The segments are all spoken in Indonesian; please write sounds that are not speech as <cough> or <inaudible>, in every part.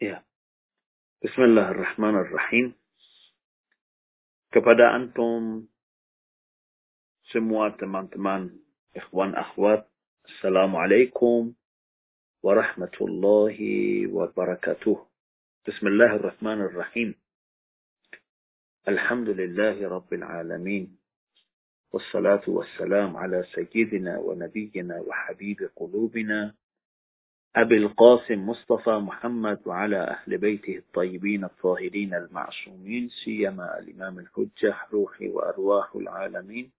Ya. Bismillahirrahmanirrahim. Kepada antum semua teman-teman, ikhwan akhwat, Assalamualaikum warahmatullahi wabarakatuh. Bismillahirrahmanirrahim. Alhamdulillahi rabbil alamin. والصلاة والسلام على سيدنا ونبينا وحبيب قلوبنا أبي القاسم مصطفى محمد وعلى أهل بيته الطيبين الطاهرين المعصومين سيما الإمام الحجة روحي وأرواح العالمين.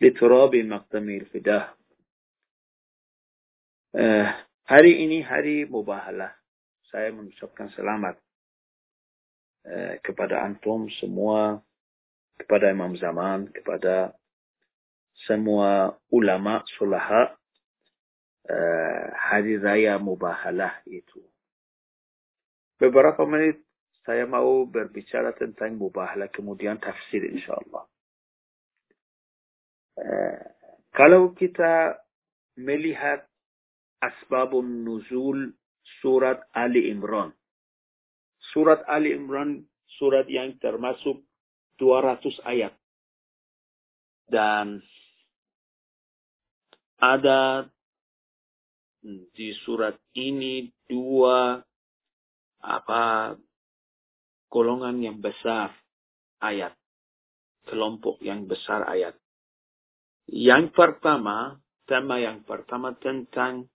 لتراب مقدم الفداه uh, hari ini hari mubahalah. Saya mengucapkan selamat uh, kepada antum semua kepada Imam Zaman kepada semua ulama sulaha uh, hari raya mubahalah itu. Beberapa menit saya mau berbicara tentang mubahalah kemudian tafsir insyaAllah. Uh, kalau kita melihat asbabun nuzul surat Ali Imran. Surat Ali Imran surat yang termasuk 200 ayat. Dan ada di surat ini dua apa golongan yang besar ayat. Kelompok yang besar ayat. Yang pertama tema yang pertama tentang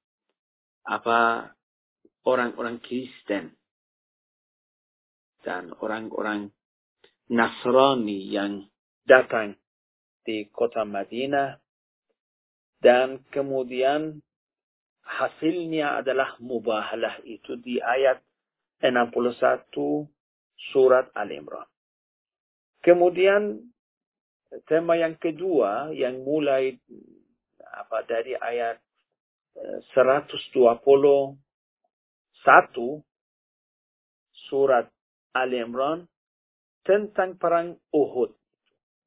apa orang-orang Kristen. Dan orang-orang Nasrani yang datang di kota Madinah. Dan kemudian hasilnya adalah mubahalah itu di ayat 61 surat Al-Imran. Kemudian tema yang kedua yang mulai apa dari ayat 121 surat Al-Imran tentang perang Uhud.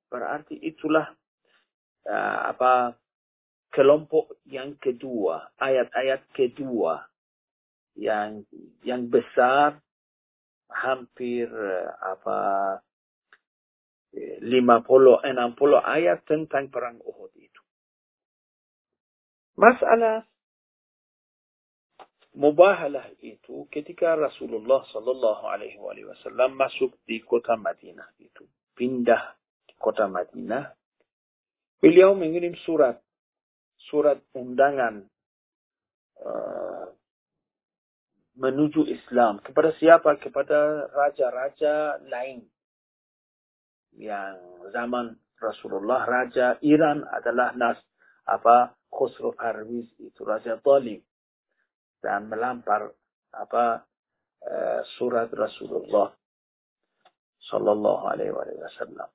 Berarti itulah uh, apa kelompok yang kedua, ayat-ayat kedua yang yang besar hampir uh, apa 50 60 ayat tentang perang Uhud itu. Masalah mubahalah itu ketika Rasulullah Sallallahu Alaihi Wasallam masuk di kota Madinah itu pindah di kota Madinah beliau mengirim surat surat undangan uh, menuju Islam kepada siapa? Kepada raja-raja lain. Yang zaman Rasulullah raja Iran adalah Nas apa Khosrow Parviz itu raja Talib. Dan melampar apa uh, surat Rasulullah Sallallahu Alaihi Wasallam.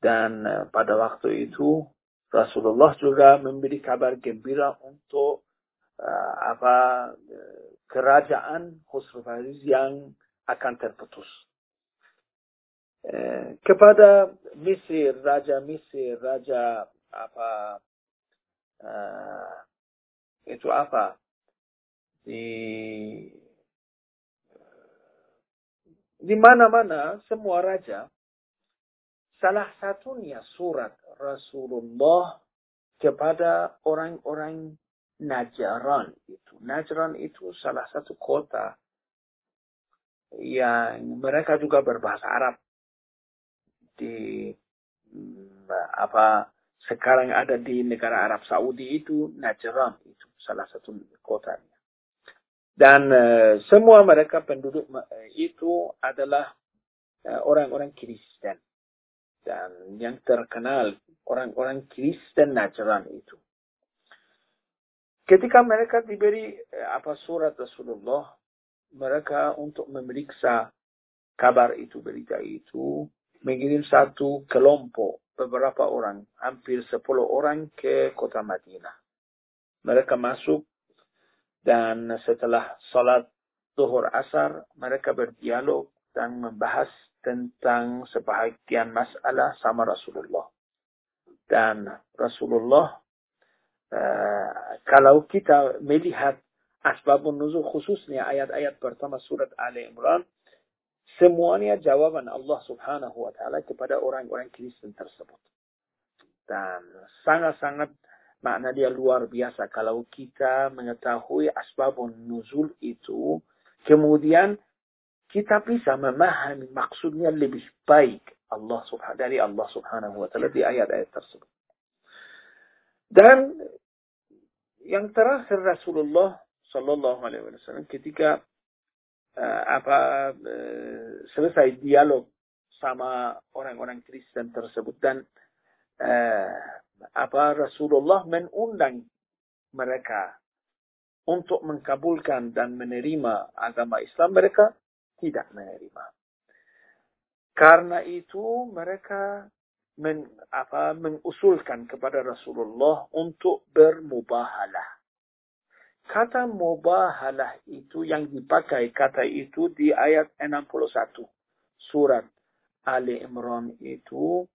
Dan uh, pada waktu itu Rasulullah juga memberi kabar gembira untuk uh, apa uh, kerajaan Khusru Fariz yang akan terputus. Uh, kepada Mesir, Raja Mesir, Raja apa uh, itu apa di di mana-mana semua raja salah satunya surat Rasulullah kepada orang-orang Najran itu. Najran itu salah satu kota yang mereka juga berbahasa Arab di apa sekarang ada di negara Arab Saudi itu Najran itu salah satu kotanya. Dan uh, semua mereka penduduk uh, itu adalah orang-orang uh, Kristen. Dan yang terkenal orang-orang Kristen Najran itu. Ketika mereka diberi uh, apa surat Rasulullah, mereka untuk memeriksa kabar itu, berita itu, mengirim satu kelompok beberapa orang, hampir sepuluh orang ke kota Madinah. Mereka masuk dan setelah salat zuhur asar, mereka berdialog dan membahas tentang sebahagian masalah sama Rasulullah. Dan Rasulullah, uh, kalau kita melihat asbabun nuzul khususnya ayat-ayat pertama surat Ali Imran semuanya jawaban Allah Subhanahu wa taala kepada orang-orang Kristen tersebut. Dan sangat-sangat makna dia luar biasa kalau kita mengetahui asbabun nuzul itu kemudian kita bisa memahami maksudnya lebih baik Allah subhanahu dari Allah Subhanahu wa taala di ayat-ayat tersebut. Dan yang terakhir Rasulullah Sallallahu Alaihi Wasallam ketika uh, apa uh, selesai dialog sama orang-orang Kristen tersebut dan uh, apa Rasulullah mengundang mereka untuk mengkabulkan dan menerima agama Islam mereka tidak menerima. Karena itu mereka men, apa, mengusulkan kepada Rasulullah untuk bermubahalah. Kata mubahalah itu yang dipakai kata itu di ayat 61 surat Ali Imran itu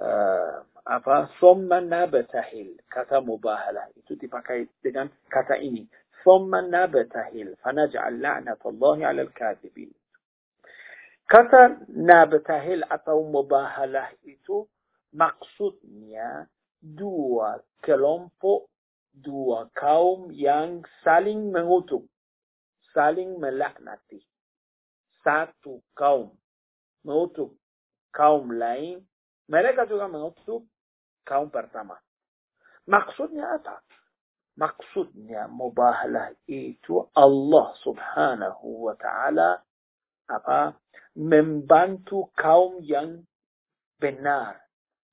uh, apa thumma nabtahil kata mubahalah itu dipakai dengan kata ini thumma nabtahil fanaj'al la'natallahi 'alal kadhibin Kata nabtahil atau mubahalah itu maksudnya dua kelompok, dua kaum yang saling mengutuk, saling melaknati. Satu kaum mengutuk kaum lain, mereka juga mengutuk kaum pertama. Maksudnya apa? Maksudnya mubahalah itu Allah subhanahu wa ta'ala apa membantu kaum yang benar,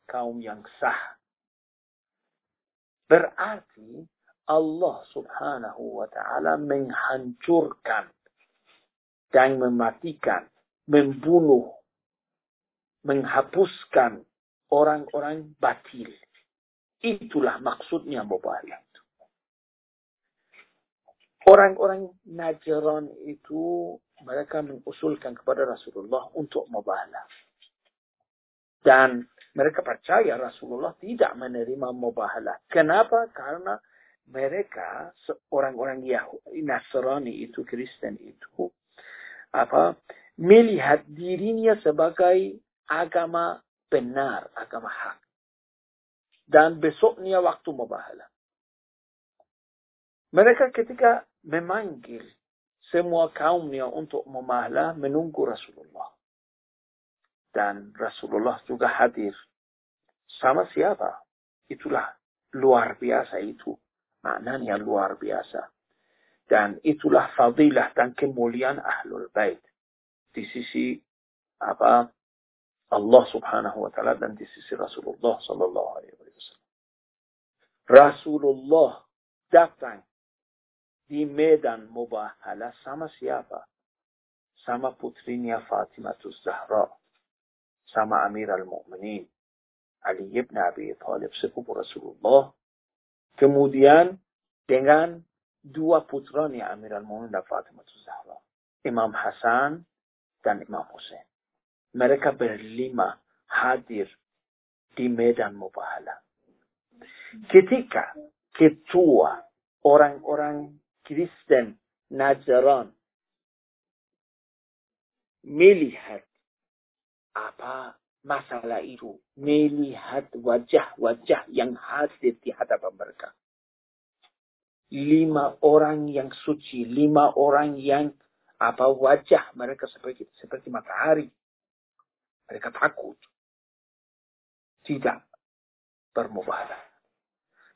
kaum yang sah. Berarti Allah subhanahu wa ta'ala menghancurkan dan mematikan, membunuh, menghapuskan orang-orang batil. Itulah maksudnya mubarak. Orang-orang Najran itu mereka mengusulkan kepada Rasulullah untuk mubahalah. Dan mereka percaya Rasulullah tidak menerima mubahalah. Kenapa? Karena mereka orang-orang Yahudi Nasrani itu Kristen itu apa melihat dirinya sebagai agama benar, agama hak. Dan besoknya waktu mubahalah. Mereka ketika memanggil semua kaumnya untuk memahlah menunggu Rasulullah. Dan Rasulullah juga hadir. Sama siapa? Itulah luar biasa itu. Maknanya luar biasa. Dan itulah fadilah dan kemuliaan ahlul bait. Di sisi apa Allah subhanahu wa ta'ala dan di sisi Rasulullah sallallahu alaihi wasallam. Rasulullah datang di medan mubahalah sama siapa? Sama putrinya Fatimah Zahra. Sama Amir al-Mu'minin. Ali ibn Abi Talib sepupu Rasulullah. Kemudian dengan dua putranya Amir al-Mu'minin dan Fatimah Zahra. Imam Hasan dan Imam Hussein. Mereka berlima hadir di medan mubahalah. Ketika ketua orang-orang Kristen Najran melihat apa masalah itu, melihat wajah-wajah yang hadir di hadapan mereka. Lima orang yang suci, lima orang yang apa wajah mereka seperti seperti matahari. Mereka takut. Tidak bermubahalah.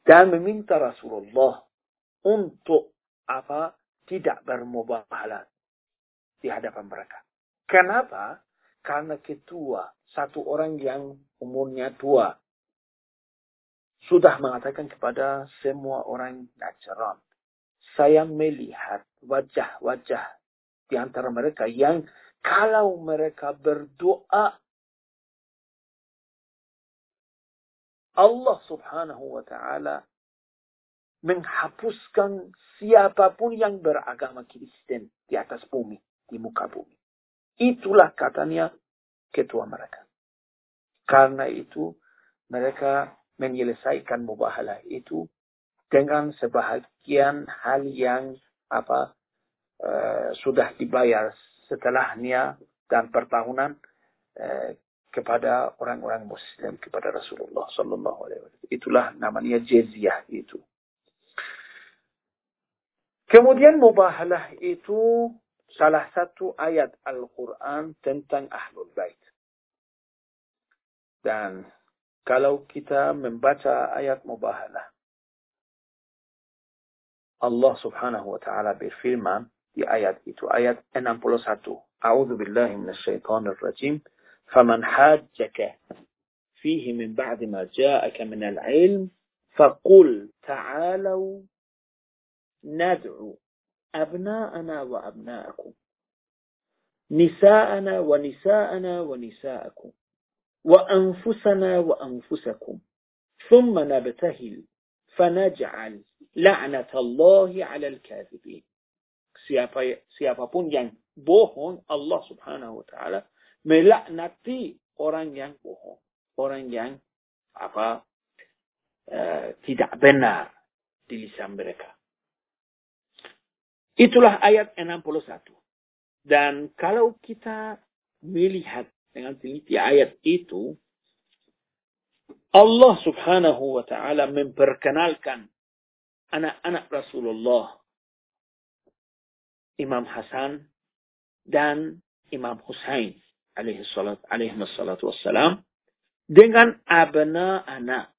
Dan meminta Rasulullah untuk apa tidak bermubahalah di hadapan mereka. Kenapa? Karena ketua, satu orang yang umurnya tua, sudah mengatakan kepada semua orang Najran, saya melihat wajah-wajah di antara mereka yang kalau mereka berdoa, Allah subhanahu wa ta'ala menghapuskan siapa pun yang beragama Kristen di atas bumi, di muka bumi. Itulah katanya ketua mereka. Karena itu mereka menyelesaikan mubahalah itu dengan sebahagian hal yang apa uh, sudah dibayar setelahnya dan pertahunan uh, kepada orang-orang Muslim kepada Rasulullah Sallallahu Alaihi Wasallam. Itulah namanya jizyah itu. Kemudian mubahalah itu salah satu ayat Al-Quran tentang Ahlul Bait. Dan kalau kita membaca ayat mubahalah, Allah subhanahu wa ta'ala berfirman di ayat itu, ayat 61. A'udhu billahi minasyaitanir rajim. فمن حاجك فيه من بعد ما جاءك من العلم فقل تعالوا ندعو أبناءنا وأبناءكم. نساءنا ونساءنا ونساءكم. وأنفسنا وأنفسكم. ثم نبتهل فنجعل لعنة الله على الكاذبين. سيابا بونجان بوهون الله سبحانه وتعالى. ملعنة أورانجان بوهون. أورانجان apa tidak benar di lisan mereka. Itulah ayat 61. Dan kalau kita melihat dengan teliti ayat itu, Allah subhanahu wa ta'ala memperkenalkan anak-anak Rasulullah, Imam Hasan dan Imam Husain alaihi salat alaihi salatu wassalam dengan abna anak.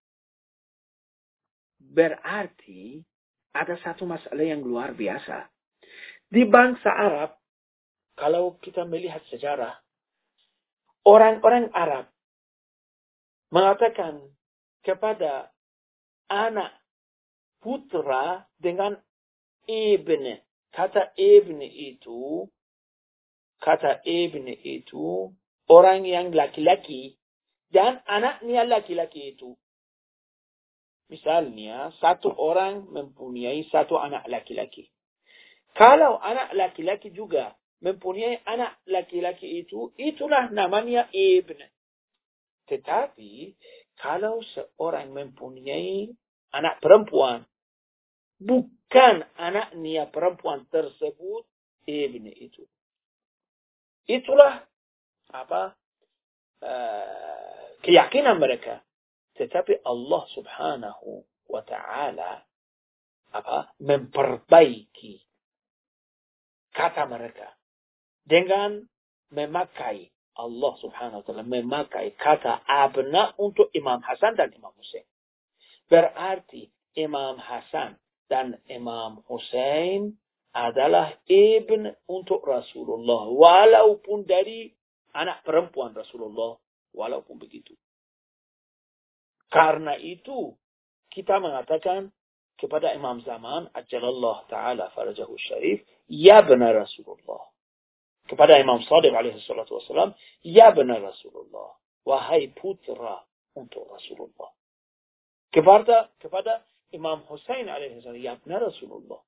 Berarti ada satu masalah yang luar biasa. Di bangsa Arab, kalau kita melihat sejarah, orang-orang Arab mengatakan kepada anak putra dengan ibn. Kata ibn itu kata ibn itu orang yang laki-laki dan anaknya laki-laki itu. Misalnya, satu orang mempunyai satu anak laki-laki. Kalau anak laki-laki juga mempunyai anak laki-laki itu, itulah namanya ibn. Tetapi, kalau seorang mempunyai anak perempuan, bukan anaknya perempuan tersebut, ibn itu. Itulah apa uh, keyakinan mereka. Tetapi Allah Subhanahu wa taala apa memperbaiki kata mereka dengan memakai Allah Subhanahu wa taala memakai kata abna untuk Imam Hasan dan Imam Hussein. Berarti Imam Hasan dan Imam Hussein adalah ibn untuk Rasulullah. Walaupun dari anak perempuan Rasulullah. Walaupun begitu. Karena itu, kita mengatakan kepada Imam Zaman, Ajalallah Ta'ala Farajahu Syarif, Ya benar Rasulullah. Kepada Imam Sadiq alaihi salatu wassalam, Ya benar Rasulullah. Wahai putra untuk Rasulullah. Kepada, kepada Imam Hussein alaihi salam, Ya benar Rasulullah.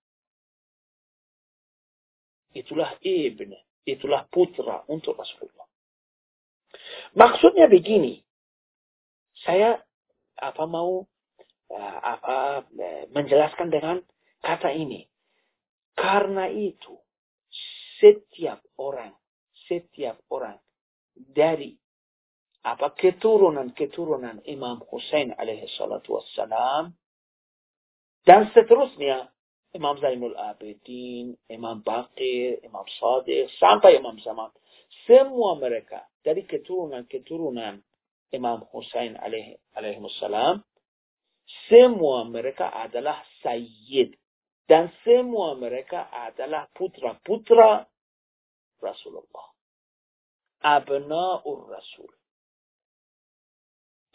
Itulah ibn, itulah putra untuk Rasulullah. Maksudnya begini, saya apa mau uh, apa uh, menjelaskan dengan kata ini. Karena itu setiap orang, setiap orang dari apa keturunan-keturunan Imam Hussein alaihi salatu wassalam dan seterusnya Imam Zainul Abidin, Imam Baqir, Imam Sadiq, sampai Imam Zaman. Semua mereka dari keturunan-keturunan Imam Hussein alaihi, alaihi salam, semua mereka adalah sayyid. Dan semua mereka adalah putra-putra Rasulullah. Abna'ur Rasul.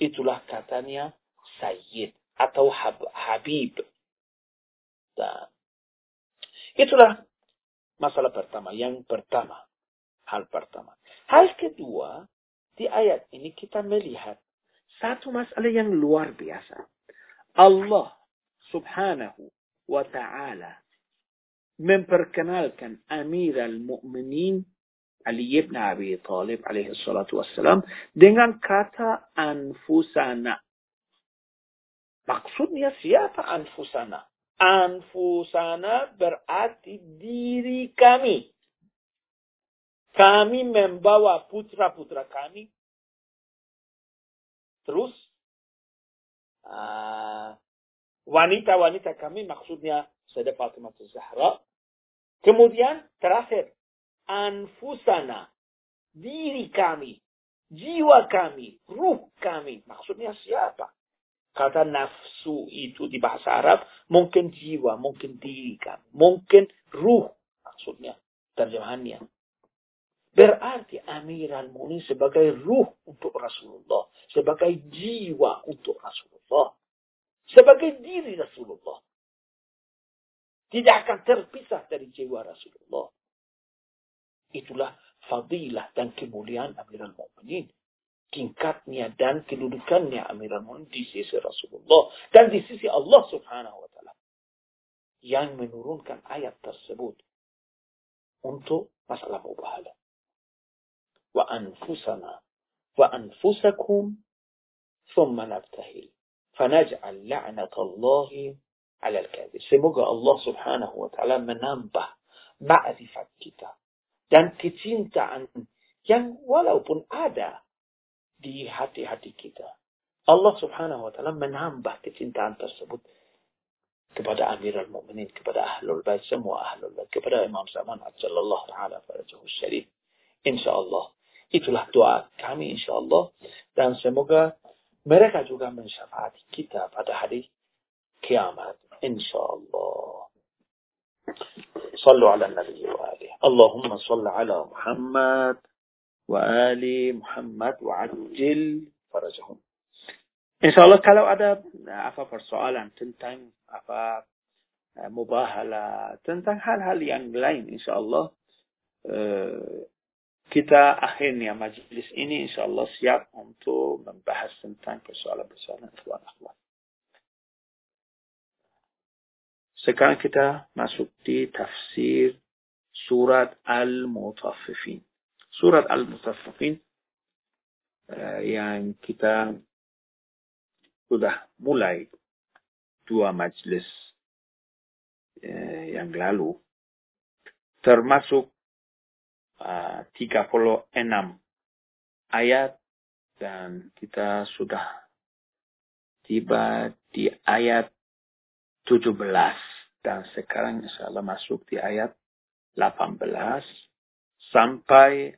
Itulah katanya sayyid atau habib. Dan itulah masalah pertama. Yang pertama. Hal pertama. Hal kedua, di ayat ini kita melihat satu masalah yang luar biasa. Allah subhanahu wa ta'ala memperkenalkan Amir al-Mu'minin Ali ibn Abi Talib alaihi salatu wassalam dengan kata anfusana. Maksudnya siapa anfusana? Anfusana berarti diri kami. Kami membawa putra-putra kami. Terus, uh, wanita-wanita kami maksudnya Sayyidah Fatimah Zahra. Kemudian terakhir, anfusana, diri kami, jiwa kami, ruh kami. Maksudnya siapa? Kata nafsu itu di bahasa Arab mungkin jiwa, mungkin diri kami, mungkin ruh maksudnya terjemahannya. Berarti Amirul Mu'minin sebagai ruh untuk Rasulullah, sebagai jiwa untuk Rasulullah sebagai diri Rasulullah. Tidak akan terpisah dari jiwa Rasulullah. Itulah fadilah dan kemuliaan Amirul Mu'minin. Tingkatnya dan kedudukannya Amirul Mu'minin di sisi Rasulullah. Dan di sisi Allah subhanahu wa ta'ala. Yang menurunkan ayat tersebut. Untuk masalah mubahalah. Wa anfusana. Wa anfusakum. Thumma nabtahil Fanaj'al la'natallahi على kadhib. Semoga Allah subhanahu wa ta'ala menambah ma'rifat kita. Dan kecintaan yang walaupun ada di hati-hati kita. Allah subhanahu wa ta'ala menambah kecintaan tersebut kepada Amirul Mukminin, kepada Ahlul Bait, semua Ahlul Bait, kepada Imam Zaman Ajallallah Ta'ala Farajahu Syarif. InsyaAllah. Itulah doa kami insyaAllah. Dan semoga mereka juga mensyafaati kita pada hari kiamat. Insyaallah. صلوا على النبي وآله اللهم صل على محمد وآل محمد وعجل فرجهم Insya Allah kalau ada apa persoalan tentang apa mubahala tentang hal-hal yang lain insya Allah kita akhirnya majelis ini insya Allah siap untuk membahas tentang persoalan-persoalan ikhwan akhwat. Sekarang kita masuk di tafsir surat Al-Mutaffifin. Surat Al-Mutaffifin uh, yang kita sudah mulai dua majelis uh, yang lalu termasuk 36 ayat dan kita sudah tiba di ayat 17 dan sekarang insya Allah masuk di ayat 18 sampai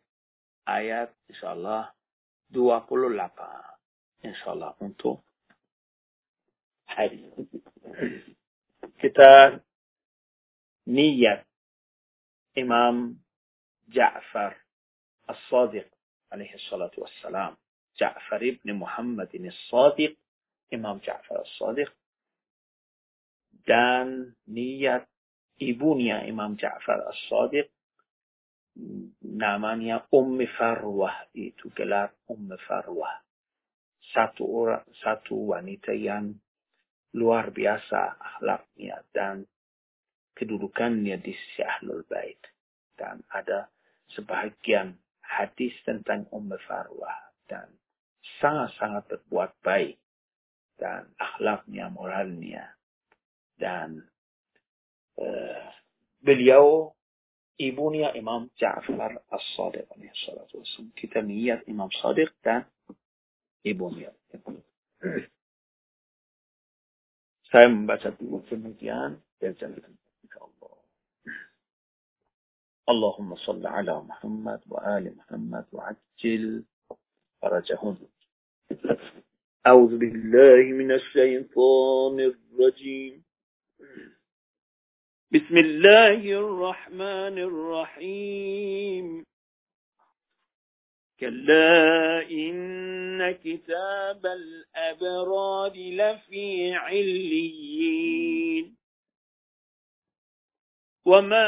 ayat insya Allah 28 insya Allah untuk hari kita niat Imam جعفر الصادق عليه الصلاة والسلام جعفر ابن محمد الصادق Imam Ja'far al-Sadiq dan niat ibunya Imam Ja'far al-Sadiq namanya Ummi Farwah itu gelar Ummi Farwah satu orang satu wanita yang luar biasa akhlaknya dan kedudukannya di sisi Ahlul Bait dan ada sebahagian hadis tentang Ummu Farwah dan sangat-sangat berbuat baik dan akhlaknya, moralnya. Dan uh, beliau ibunya Imam Ja'far As-Sadiq Kita niat Imam Sadiq dan ibunya. <clears throat> Saya membaca dulu kemudian dan اللهم صل على محمد وآل محمد وعجل فرجهم أعوذ بالله من الشيطان الرجيم. بسم الله الرحمن الرحيم. كلا إن كتاب الأبرار لفي عليين. وما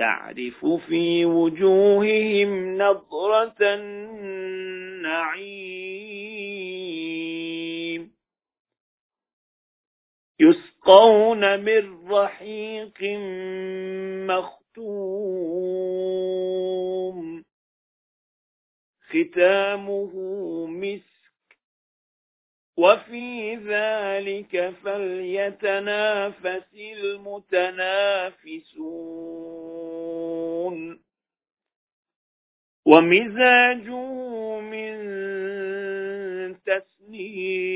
تعرف في وجوههم نظرة النعيم. يسقون من رحيق مختوم. ختامه مسك وفي ذلك فليتنافس المتنافسون. ومزاجه من تسنيم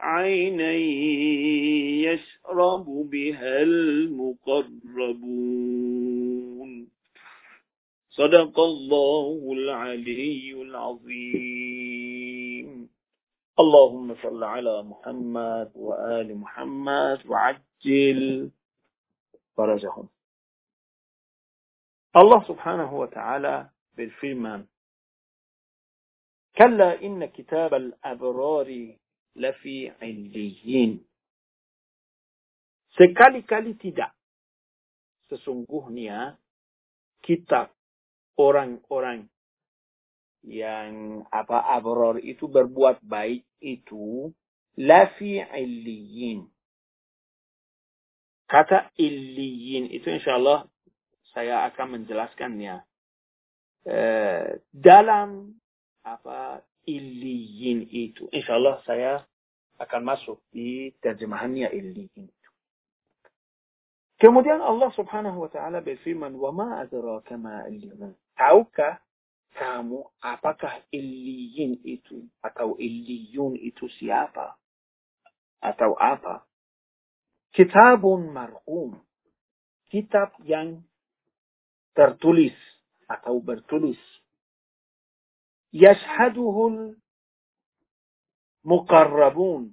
عينا يشرب بها المقربون. صدق الله العلي العظيم اللهم صل على محمد وآل محمد وعجل فرجهم الله سبحانه وتعالى بالفرمان كلا إن كتاب الأبرار lafi illiyin. Sekali-kali tidak. Sesungguhnya kitab orang-orang yang apa abror itu berbuat baik itu lafi illiyin. Kata illiyin itu insya Allah saya akan menjelaskannya. Eh, dalam apa illiyin itu. Insya Allah saya akan masuk di terjemahannya illiyin itu. Kemudian Allah subhanahu wa ta'ala berfirman, وَمَا أَدْرَاكَ مَا إِلِّيُّونَ Tahukah kamu apakah illiyin itu atau illiyun itu siapa? Atau apa? Kitabun marhum. Kitab yang tertulis atau bertulis yashhaduhul muqarrabun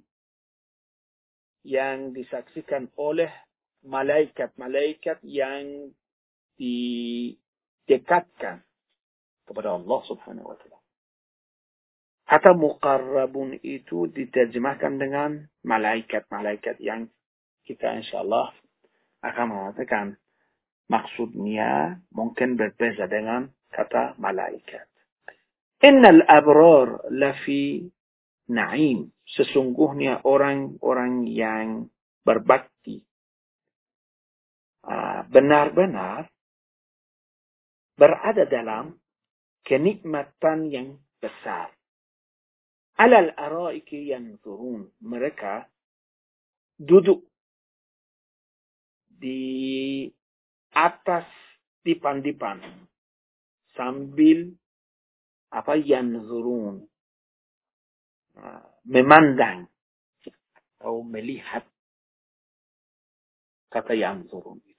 yang disaksikan oleh malaikat-malaikat yang didekatkan kepada Allah Subhanahu wa taala. Kata muqarrabun itu diterjemahkan dengan malaikat-malaikat yang kita insyaallah akan mengatakan maksudnya mungkin berbeda dengan kata malaikat. Innal abrar lafi na'im. Sesungguhnya orang-orang yang berbakti. Ah, benar-benar berada dalam kenikmatan yang besar. Alal araiki yang turun. Mereka duduk di atas dipan-dipan sambil apa yang zurun memandang atau melihat kata yang zurun itu.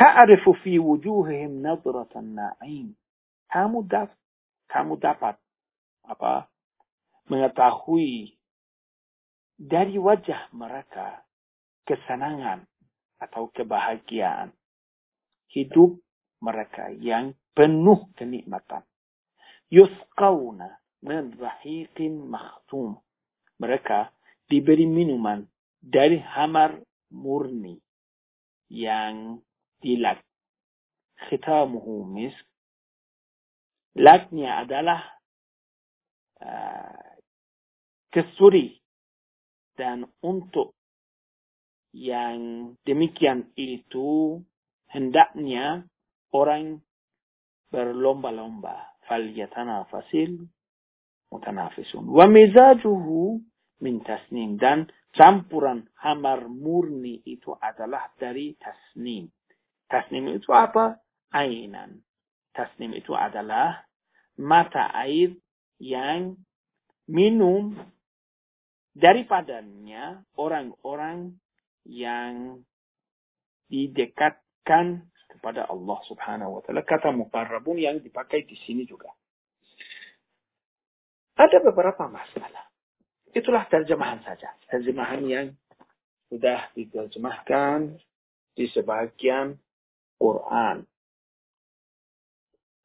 Ta'rifu fi wujuhihim nadratan na'im. Kamu dapat, kamu dapat apa mengetahui dari wajah mereka kesenangan atau kebahagiaan hidup mereka yang penuh kenikmatan. Yusqawna min rahiqin makhtum. Mereka diberi minuman dari hamar murni yang dilak. Khitamuhu misk. Laknya adalah uh, kesuri dan untuk yang demikian itu hendaknya orang berlomba-lomba. Falyatanafasil mutanafisun. Wa mizajuhu min tasnim. Dan campuran hamar murni itu adalah dari tasnim. Tasnim itu apa? Ainan. Tasnim itu adalah mata air yang minum daripadanya orang-orang yang didekatkan kepada Allah Subhanahu wa taala. Kata muqarrabun yang dipakai di sini juga. Ada beberapa masalah. Itulah terjemahan saja. Terjemahan yang sudah diterjemahkan di sebagian Quran.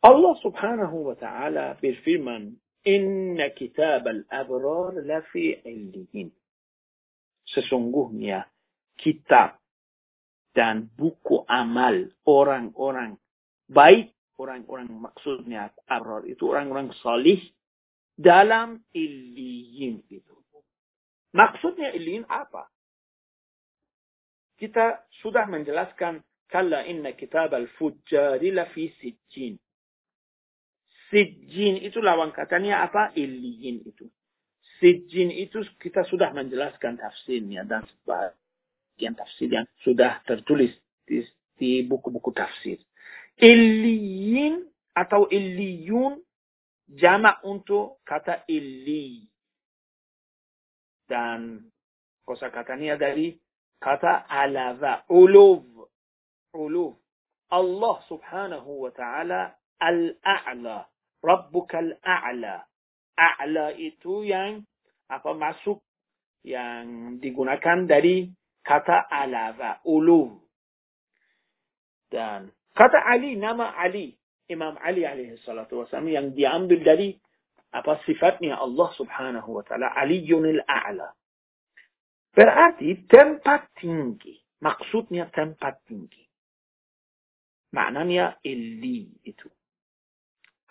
Allah subhanahu wa ta'ala berfirman, Inna kitab al-abrar lafi illiyin. Sesungguhnya kitab dan buku amal orang-orang baik, orang-orang maksudnya abrar itu orang-orang salih dalam illiyin itu. Maksudnya illiyin apa? Kita sudah menjelaskan kalla inna kitab al-fujjari lafi sijjin. Sijjin itu lawan katanya apa? Illiyin itu. Sijjin itu kita sudah menjelaskan tafsirnya dan sebagian tafsir yang sudah tertulis di buku-buku tafsir. Illiyin atau illiyun jamak untuk kata illi. Dan kosa katanya dari kata alava, uluf. Uluf. Allah subhanahu wa ta'ala al-a'la. Rabbuka al-a'la. A'la itu yang apa masuk yang digunakan dari kata alava, uluf. Dan kata Ali, nama Ali, Imam Ali alaihi salatu wasallam yang diambil dari apa sifatnya Allah subhanahu wa ta'ala, Aliyunil A'la. Berarti tempat tinggi. Maksudnya tempat tinggi. Maknanya illi itu.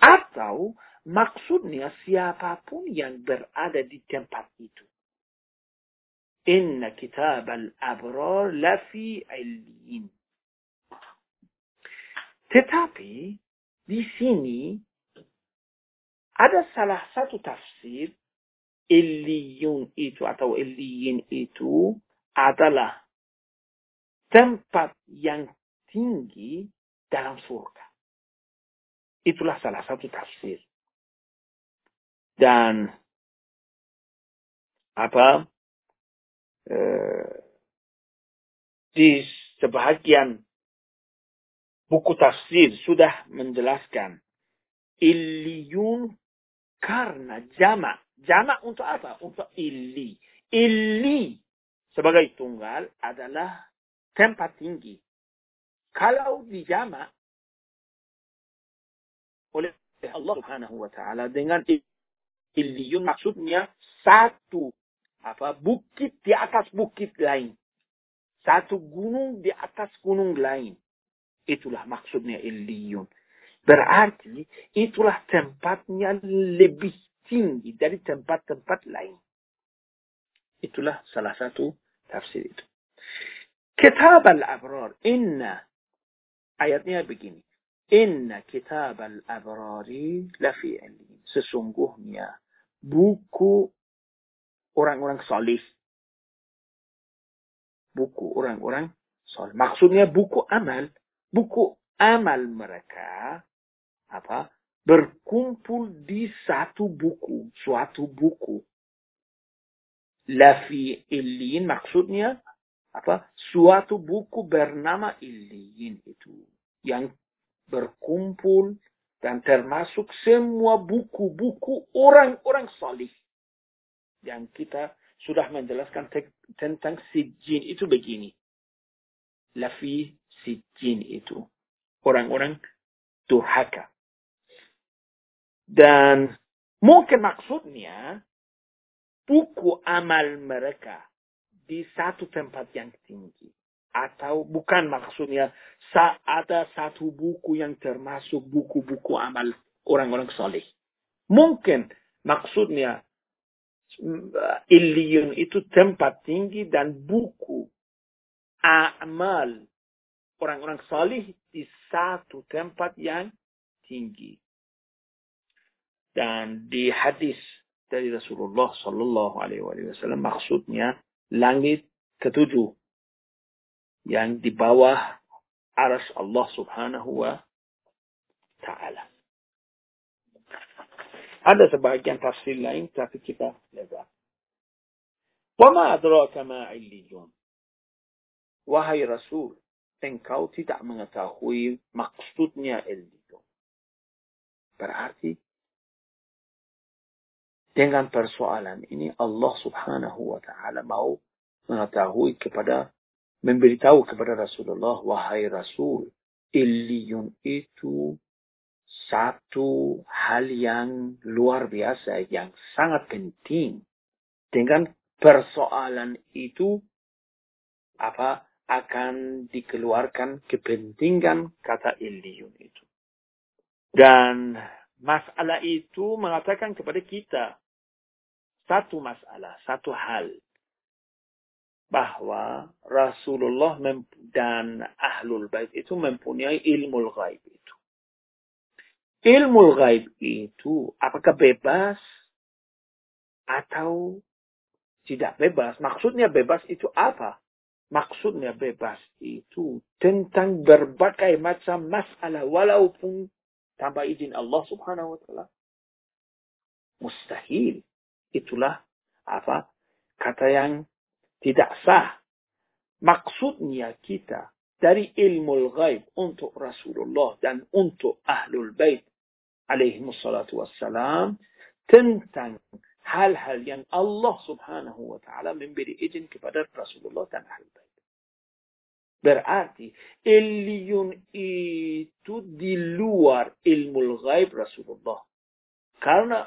Atau maksudnya siapa pun yang berada di tempat itu. Inna kitab al-abrar lafi illiin. Tetapi di sini ada salah satu tafsir illiyun itu atau illiyin itu adalah tempat yang tinggi dalam surga. Itulah salah satu tafsir. Dan apa eh, di sebahagian buku tafsir sudah menjelaskan illiyun karena jamak. Jamak untuk apa? Untuk illi. Illi sebagai tunggal adalah tempat tinggi. Kalau dijamak oleh Allah Subhanahu wa taala dengan illiyun maksudnya satu apa bukit di atas bukit lain. Satu gunung di atas gunung lain. Itulah maksudnya illiyun. Berarti itulah tempatnya lebih tinggi dari tempat-tempat lain. Itulah salah satu tafsir itu. Kitab al-abrar. Inna. Ayatnya begini. Inna kitab al-abrari lafi ilin. Sesungguhnya buku orang-orang salih. Buku orang-orang salih. Maksudnya buku amal. Buku amal mereka apa berkumpul di satu buku, suatu buku. Lafi illiyin maksudnya apa? Suatu buku bernama illiyin itu yang berkumpul dan termasuk semua buku-buku orang-orang salih yang kita sudah menjelaskan tentang sijin itu begini. Lafi sijin itu orang-orang durhaka. Dan mungkin maksudnya buku amal mereka di satu tempat yang tinggi. Atau bukan maksudnya ada satu buku yang termasuk buku-buku amal orang-orang soleh. Mungkin maksudnya Iliyun itu tempat tinggi dan buku amal orang-orang soleh di satu tempat yang tinggi. Dan di hadis dari Rasulullah Sallallahu Alaihi Wasallam maksudnya langit ketujuh yang di bawah aras Allah Subhanahu wa Ta'ala. Ada sebagian tafsir lain tapi kita lihat. Adraka ma illiyun. Wahai Rasul, engkau tidak mengetahui maksudnya illiyun. Berarti dengan persoalan ini Allah subhanahu wa ta'ala mau mengetahui kepada, memberitahu kepada Rasulullah, wahai Rasul, illiyun itu satu hal yang luar biasa, yang sangat penting. Dengan persoalan itu, apa akan dikeluarkan kepentingan kata iliyun itu. Dan masalah itu mengatakan kepada kita satu masalah, satu hal. Bahwa Rasulullah dan Ahlul Bait itu mempunyai ilmu gaib itu. Ilmu gaib itu apakah bebas atau tidak bebas? Maksudnya bebas itu apa? Maksudnya bebas itu tentang berbagai macam masalah walaupun tanpa izin Allah subhanahu wa ta'ala. Mustahil. Itulah apa kata yang tidak sah. Maksudnya kita dari ilmu ghaib untuk Rasulullah dan untuk Ahlul Bait alaihi wassalatu wassalam tentang hal-hal yang Allah subhanahu wa ta'ala memberi izin kepada Rasulullah dan Ahlul Bait. Berarti iliyun itu di luar ilmu ghaib Rasulullah. Karena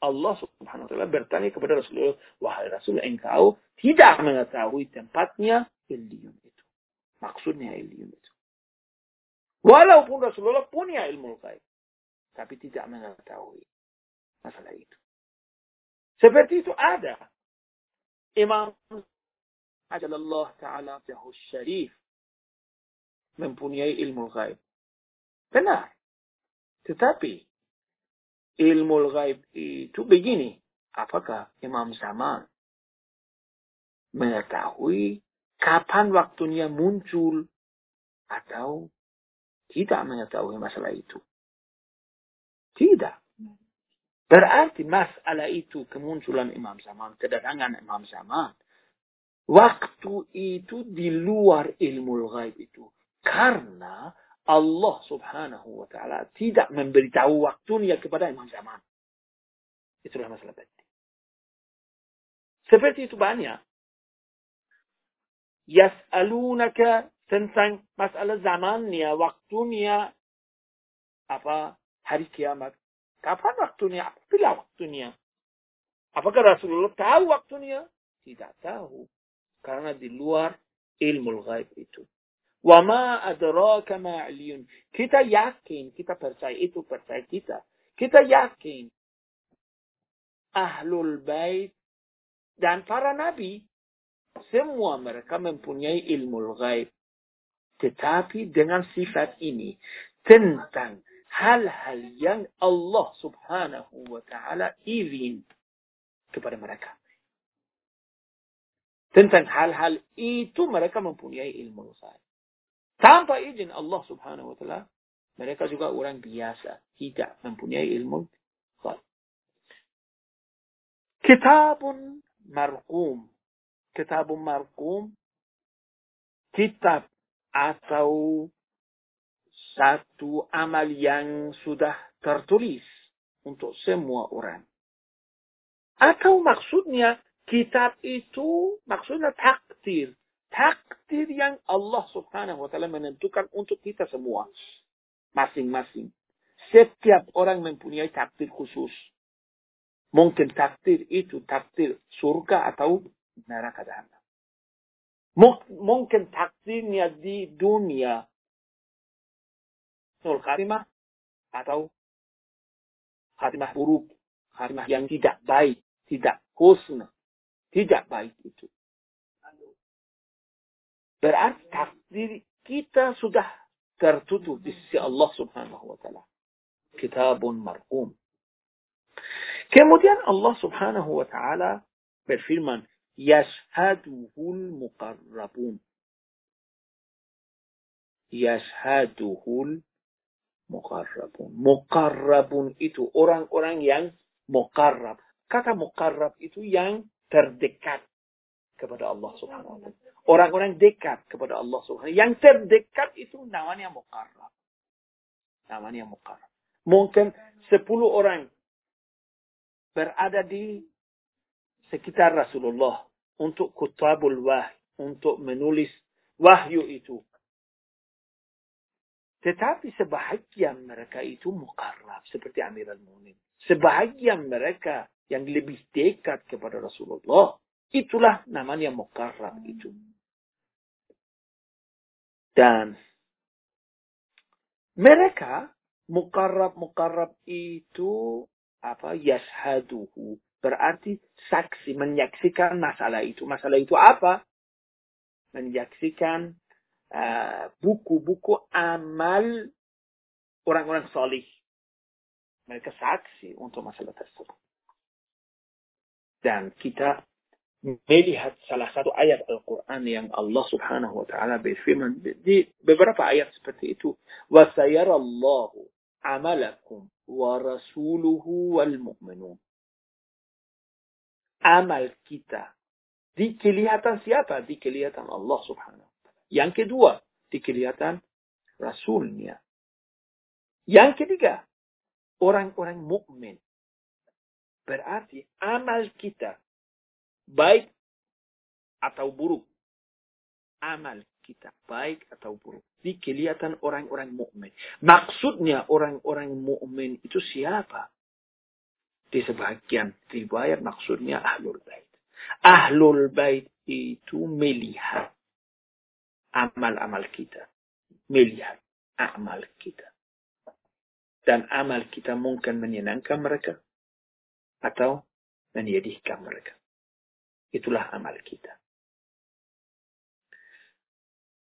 Allah subhanahu wa ta'ala bertanya kepada Rasulullah, wahai Rasul engkau tidak mengetahui tempatnya iliyun itu. Maksudnya iliyun itu. Walaupun Rasulullah punya ilmu ghaib. Tapi tidak mengetahui masalah itu. Seperti itu ada. Imam Ajalallah Ta'ala Jahus Syarif mempunyai ilmu gaib. Benar. Tetapi ilmu gaib itu begini. Apakah Imam Zaman mengetahui kapan waktunya muncul atau tidak mengetahui masalah itu? Tidak. Berarti masalah itu kemunculan Imam Zaman, kedatangan Imam Zaman. Waktu itu di luar ilmu gaib itu. Karena Allah subhanahu wa ta'ala tidak memberitahu waktunya kepada imam zaman. Itulah masalah penting. Seperti itu banyak. Yas'alunaka tentang masalah zamannya, waktunya, apa, hari kiamat. Kapan waktunya? Bila waktunya? Apakah Rasulullah tahu waktunya? Tidak tahu. Karena di luar ilmu gaib itu. Wama adraka ma'liyun. Kita yakin, kita percaya itu percaya kita. Kita yakin ahlul bait dan para nabi semua mereka mempunyai ilmu gaib. Tetapi dengan sifat ini tentang hal-hal yang Allah subhanahu wa ta'ala izin kepada mereka. Tentang hal-hal itu mereka mempunyai ilmu gaib. Tanpa izin Allah subhanahu wa ta'ala, mereka juga orang biasa. Tidak mempunyai ilmu. Kitabun marqum. Kitabun marqum. Kitab atau satu amal yang sudah tertulis untuk semua orang. Atau maksudnya kitab itu maksudnya takdir takdir yang Allah subhanahu wa ta'ala menentukan untuk kita semua. Masing-masing. Setiap orang mempunyai takdir khusus. Mungkin takdir itu takdir surga atau neraka jahanam. Mungkin takdirnya di dunia. Nul khatimah atau khatimah buruk. Khatimah yang tidak baik. Tidak husna. Tidak baik itu. Berarti takdir kita sudah tertutup di sisi Allah subhanahu wa ta'ala. Kitabun marhum. Kemudian Allah subhanahu wa ta'ala berfirman, Yashhaduhul muqarrabun. Yashhaduhul muqarrabun. Muqarrabun itu orang-orang yang muqarrab. Kata muqarrab itu yang terdekat kepada Allah subhanahu wa ta'ala. Orang-orang dekat kepada Allah Subhanahu Yang terdekat itu namanya mukarrab. Namanya mukarrab. Mungkin sepuluh orang berada di sekitar Rasulullah untuk kutabul wahyu, untuk menulis wahyu itu. Tetapi sebahagian mereka itu mukarrab seperti Amirul Mu'minin. Sebahagian mereka yang lebih dekat kepada Rasulullah, itulah namanya mukarrab itu. Dan mereka mukarrab-mukarrab itu apa yashaduhu berarti saksi menyaksikan masalah itu. Masalah itu apa? Menyaksikan uh, buku-buku uh, amal orang-orang solih. Mereka saksi untuk masalah tersebut. Dan kita melihat salah satu ayat Al-Quran yang Allah subhanahu wa ta'ala berfirman di beberapa ayat seperti itu. وَسَيَرَ اللَّهُ عَمَلَكُمْ وَرَسُولُهُ وَالْمُؤْمِنُونَ Amal kita dikelihatan siapa? Dikelihatan Allah subhanahu wa ta'ala. Yang kedua, dikelihatan Rasulnya. Yang ketiga, orang-orang mukmin. Berarti amal kita baik atau buruk. Amal kita baik atau buruk. Di kelihatan orang-orang mukmin. Maksudnya orang-orang mukmin itu siapa? Di sebagian riwayat maksudnya ahlul bait. Ahlul bait itu melihat amal-amal kita. Melihat amal kita. Dan amal kita mungkin menyenangkan mereka. Atau menyedihkan mereka. Itulah amal kita.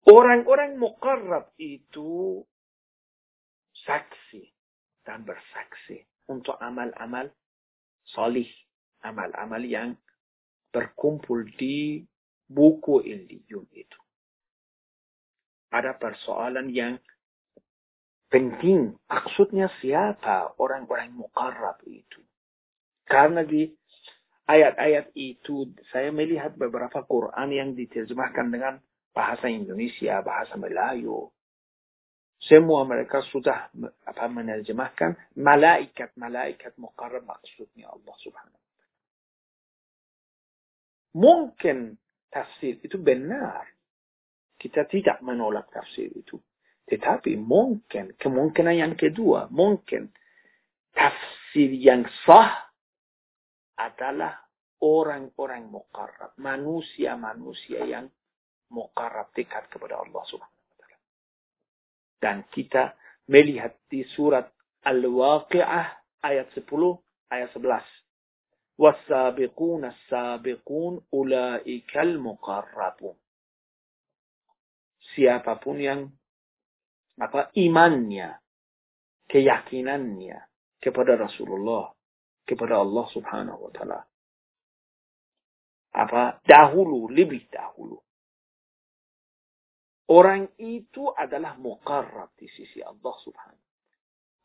Orang-orang mukarrab itu saksi dan bersaksi untuk amal-amal salih, amal-amal yang berkumpul di buku Iliyun itu. Ada persoalan yang penting. Maksudnya siapa orang-orang mukarrab itu? Karena di ayat-ayat itu saya melihat beberapa Quran yang diterjemahkan dengan bahasa Indonesia, bahasa Melayu. Semua mereka sudah apa menerjemahkan malaikat-malaikat mukarrab maksudnya Allah Subhanahu wa taala. Mungkin tafsir itu benar. Kita tidak menolak tafsir itu. Tetapi mungkin kemungkinan yang kedua, mungkin tafsir yang sah adalah orang-orang mukarrab, manusia-manusia yang mukarrab dekat kepada Allah Subhanahu wa taala. Dan kita melihat di surat Al-Waqi'ah ayat 10 ayat 11. والسابقون السابقون أولئك المقربون siapapun yang apa imannya keyakinannya kepada Rasulullah kepada Allah Subhanahu wa taala. Apa dahulu lebih dahulu. Orang itu adalah muqarrab di sisi Allah Subhanahu.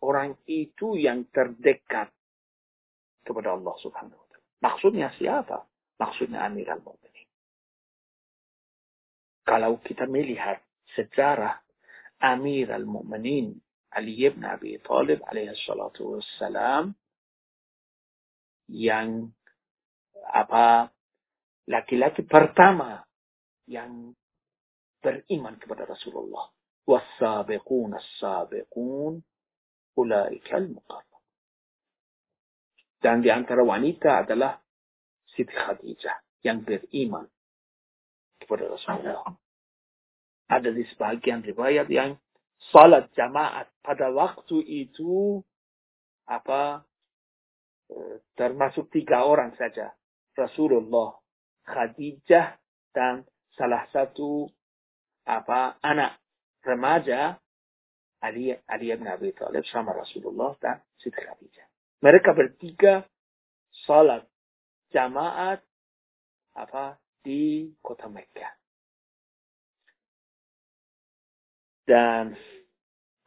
Orang itu yang terdekat kepada Allah Subhanahu wa taala. Maksudnya siapa? Maksudnya Amirul Mukminin. Kalau kita melihat sejarah Amirul Mukminin Ali bin Abi Thalib alaihi salatu wassalam yang apa laki-laki pertama yang beriman kepada Rasulullah. والسابقون السابقون أولئك المقرب. Dan di antara wanita adalah Siti Khadijah yang beriman kepada Rasulullah. Ada di sebagian riwayat yang salat jamaat pada waktu itu apa termasuk tiga orang saja. Rasulullah, Khadijah, dan salah satu apa anak remaja Ali Ali bin Abi Thalib sama Rasulullah dan Siti Khadijah. Mereka bertiga salat jamaat apa di kota Mekah. Dan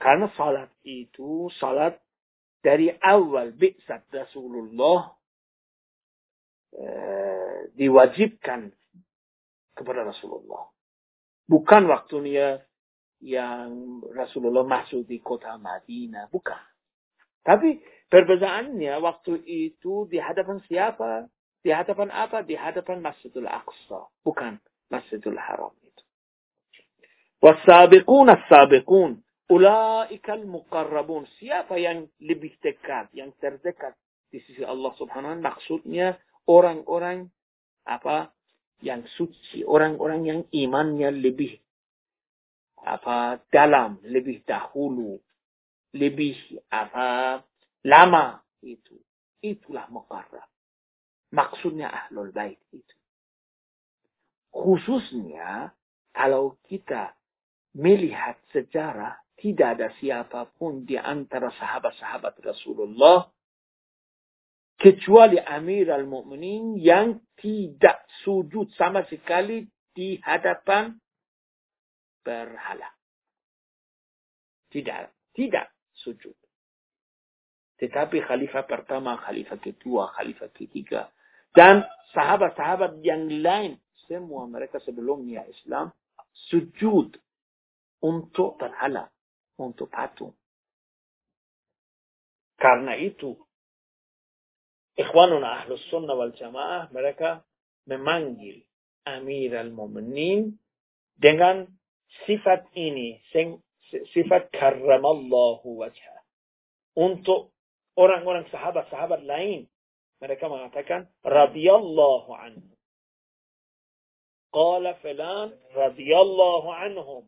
karena salat itu salat dari awal bi'sat Rasulullah eh, diwajibkan kepada Rasulullah. Bukan waktunya yang Rasulullah masuk di kota Madinah. Bukan. Tapi perbedaannya waktu itu di hadapan siapa? Di hadapan apa? Di hadapan Masjidul Aqsa. Bukan Masjidul Haram itu. Wasabiqun as-sabiqun Ulaikal muqarrabun. Siapa yang lebih dekat, yang terdekat di sisi Allah Subhanahu wa Maksudnya orang-orang apa yang suci, orang-orang yang imannya lebih apa dalam, lebih dahulu, lebih apa lama itu. Itulah muqarrab. Maksudnya ahlul bait itu. Khususnya kalau kita melihat sejarah tidak ada siapa pun di antara sahabat-sahabat Rasulullah kecuali Amir al-Mu'minin yang tidak sujud sama sekali di hadapan berhala. Tidak, tidak sujud. Tetapi khalifah pertama, khalifah kedua, khalifah ketiga. Dan sahabat-sahabat yang lain, semua mereka sebelumnya Islam, sujud untuk berhala untuk patung. Karena itu, ikhwanuna ahlus sunnah wal jamaah, mereka memanggil Amir al-Mu'minin dengan sifat ini, sifat karramallahu wajah. Untuk orang-orang sahabat-sahabat lain, mereka mengatakan radhiyallahu anhu. Qala fulan radhiyallahu anhum.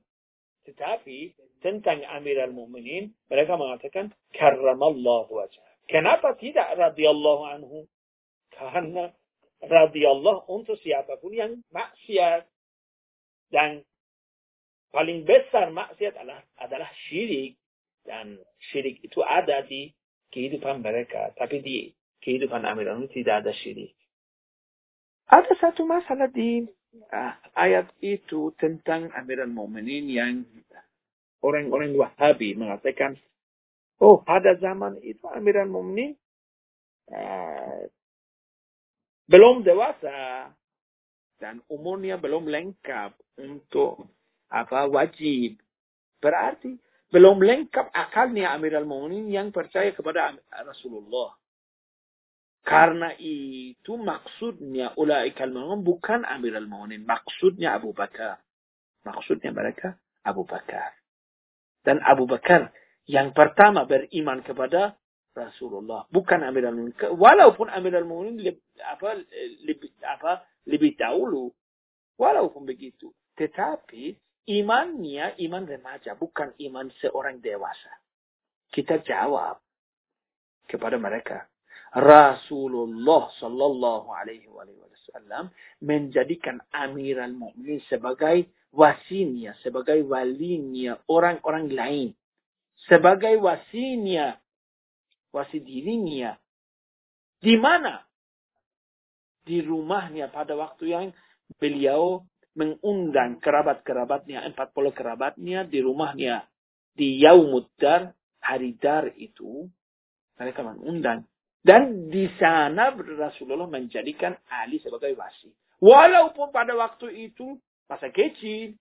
Tetapi tentang Amirul Mukminin mereka mengatakan karramallahu wajah. Kenapa tidak radhiyallahu anhu? Karena radhiyallahu untuk siapa pun yang maksiat dan paling besar maksiat adalah adalah syirik dan syirik itu ada di kehidupan mereka tapi di kehidupan Amirul tidak ada syirik. Ada satu masalah di ayat itu tentang Amirul Mukminin yang orang-orang Wahabi mengatakan, oh pada zaman itu Amirul Mukminin uh, belum dewasa dan umurnya belum lengkap untuk apa wajib. Berarti belum lengkap akalnya Amirul Mukminin yang percaya kepada Rasulullah. Karena itu maksudnya ulaikal mu'min bukan Amirul Mu'minin. Maksudnya Abu Bakar. Maksudnya mereka Abu Bakar. Dan Abu Bakar yang pertama beriman kepada Rasulullah. Bukan Amirul Mu'minin. Walaupun Amirul Mu'minin lebih, apa, lebih, apa, lebih dahulu. Walaupun begitu. Tetapi imannya iman remaja. Bukan iman seorang dewasa. Kita jawab kepada mereka Rasulullah Sallallahu Alaihi Wasallam menjadikan Amirul Mukminin sebagai wasinya, sebagai walinya orang-orang lain, sebagai wasinya, wasi dirinya. Di mana? Di rumahnya pada waktu yang beliau mengundang kerabat-kerabatnya, 40 kerabatnya di rumahnya di Yaumuddar, hari dar itu, mereka mengundang dan di sana Rasulullah menjadikan Ali sebagai wasi. Walaupun pada waktu itu masa kecil.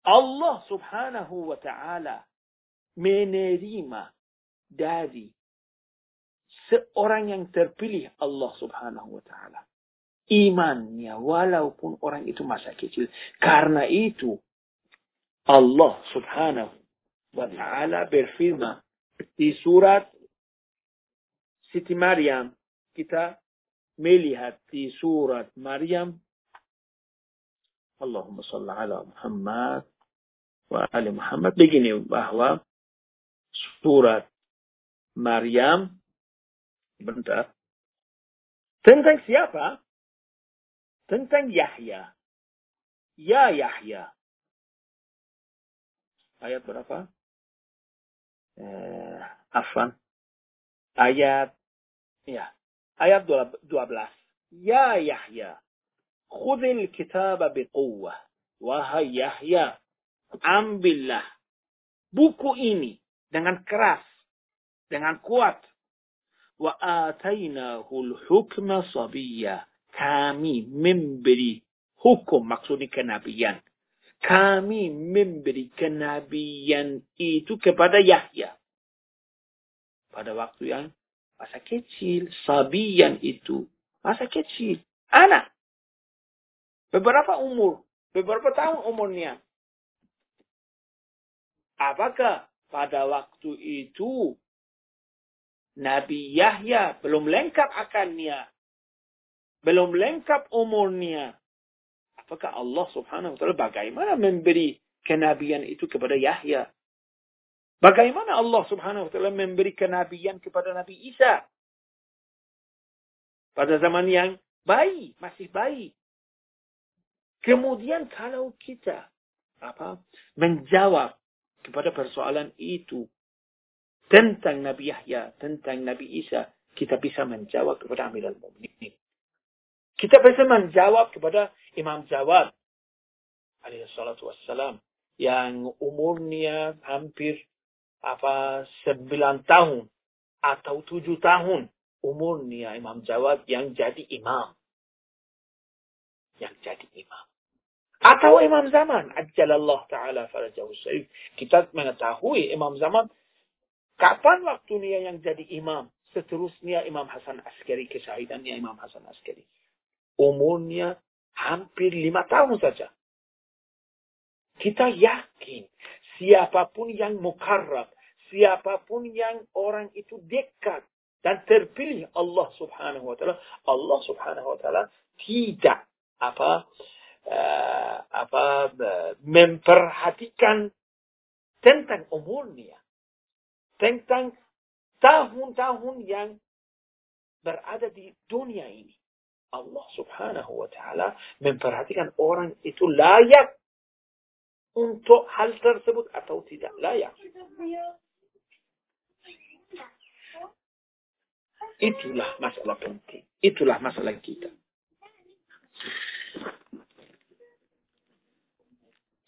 Allah subhanahu wa ta'ala menerima dari seorang yang terpilih Allah subhanahu wa ta'ala. Imannya walaupun orang itu masa kecil. Karena itu Allah subhanahu wa ta'ala berfirman di surat Siti Maryam kita melihat di surat Maryam Allahumma salli ala Muhammad wa ali Muhammad begini bahwa surat Maryam bentar tentang siapa? Tentang Yahya. Ya Yahya. Ayat berapa? Eh. Ayat ya, ayat 12. Ya Yahya, khudil kitaba biquwwah. Wahai Yahya, ambillah buku ini dengan keras, dengan kuat. Wa atainahul hukma sabiyya. Kami memberi hukum maksudnya kenabian kami memberi kenabian itu kepada Yahya. Pada waktu yang masa kecil, sabian itu masa kecil, anak. Beberapa umur, beberapa tahun umurnya. Apakah pada waktu itu Nabi Yahya belum lengkap akannya, belum lengkap umurnya. Apakah Allah subhanahu wa ta'ala bagaimana memberi kenabian itu kepada Yahya? Bagaimana Allah subhanahu wa ta'ala memberi kenabian kepada Nabi Isa? Pada zaman yang bayi, masih bayi. Kemudian kalau kita apa menjawab kepada persoalan itu tentang Nabi Yahya, tentang Nabi Isa, kita bisa menjawab kepada Amirul Mukminin. Kita bisa menjawab kepada Imam Jawad alaihi salatu wassalam yang umurnya hampir apa sembilan tahun atau tujuh tahun umurnya Imam Jawad yang jadi imam. Yang jadi imam. Atau imam zaman. Ajalallah ta'ala farajahu syarif. Kita mengetahui imam zaman. Kapan waktunya yang jadi imam? Seterusnya Imam Hasan Askari. Kesyahidannya Imam Hasan Askari. Umurnya hampir lima tahun saja. Kita yakin siapa pun yang mukarrab, siapa pun yang orang itu dekat dan terpilih Allah Subhanahu wa taala, Allah Subhanahu wa taala tidak apa uh, apa memperhatikan tentang umurnya, tentang tahun-tahun yang berada di dunia ini. Allah Subhanahu wa taala memperhatikan orang itu layak untuk hal tersebut atau tidak layak. Itulah masalah penting. Itulah masalah kita.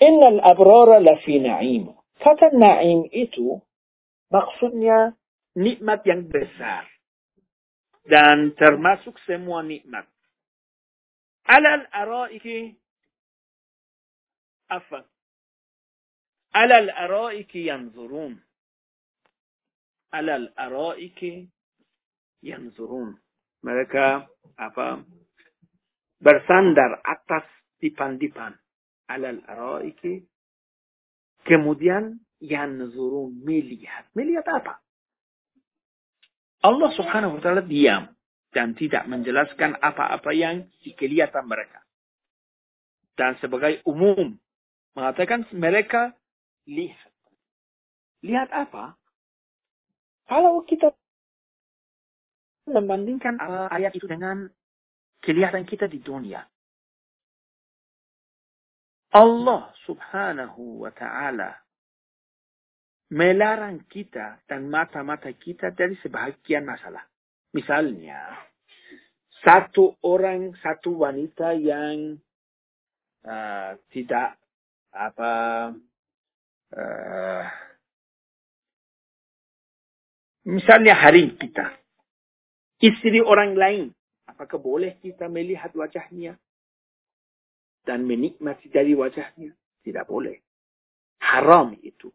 Innal abrara lafi na'im. Kata na'im itu maksudnya nikmat yang besar. Dan termasuk semua nikmat. على الأرائك عفوا على الأرائك ينظرون. على الأرائك ينظرون. ملكا عفوا. برسان در عطس ديبان ديبان على الأرائك كمديان ينظرون مليات مليات عطا الله سبحانه وتعالى ديام Dan tidak menjelaskan apa-apa yang kelihatan mereka. Dan sebagai umum. Mengatakan mereka lihat. Lihat apa? Kalau kita membandingkan ayat itu dengan kelihatan kita di dunia. Allah subhanahu wa ta'ala melarang kita dan mata-mata kita dari sebahagian masalah. Misalnya, satu orang, satu wanita yang uh, tidak apa uh, misalnya hari kita. Istri orang lain apakah boleh kita melihat wajahnya dan menikmati dari wajahnya? Tidak boleh. Haram itu.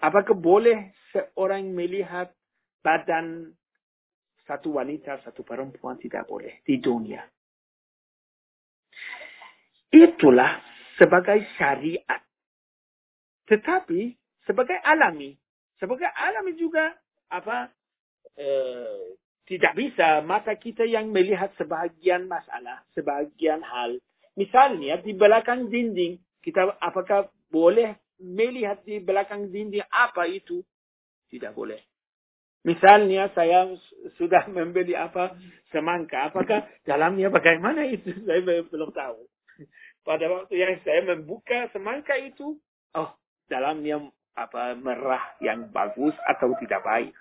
Apakah boleh seorang melihat badan satu wanita satu perempuan tidak boleh di dunia itulah sebagai syariat tetapi sebagai alami, sebagai alami juga apa eh, tidak bisa mata kita yang melihat sebagian masalah, sebagian hal. Misalnya di belakang dinding, kita apakah boleh melihat di belakang dinding apa itu? Tidak boleh. Misalnya saya sudah <laughs> membeli apa semangka, apakah dalamnya bagaimana itu? <laughs> Saya belum tahu. Pada waktu yang saya membuka semangka itu, oh dalamnya apa merah yang bagus atau tidak baik.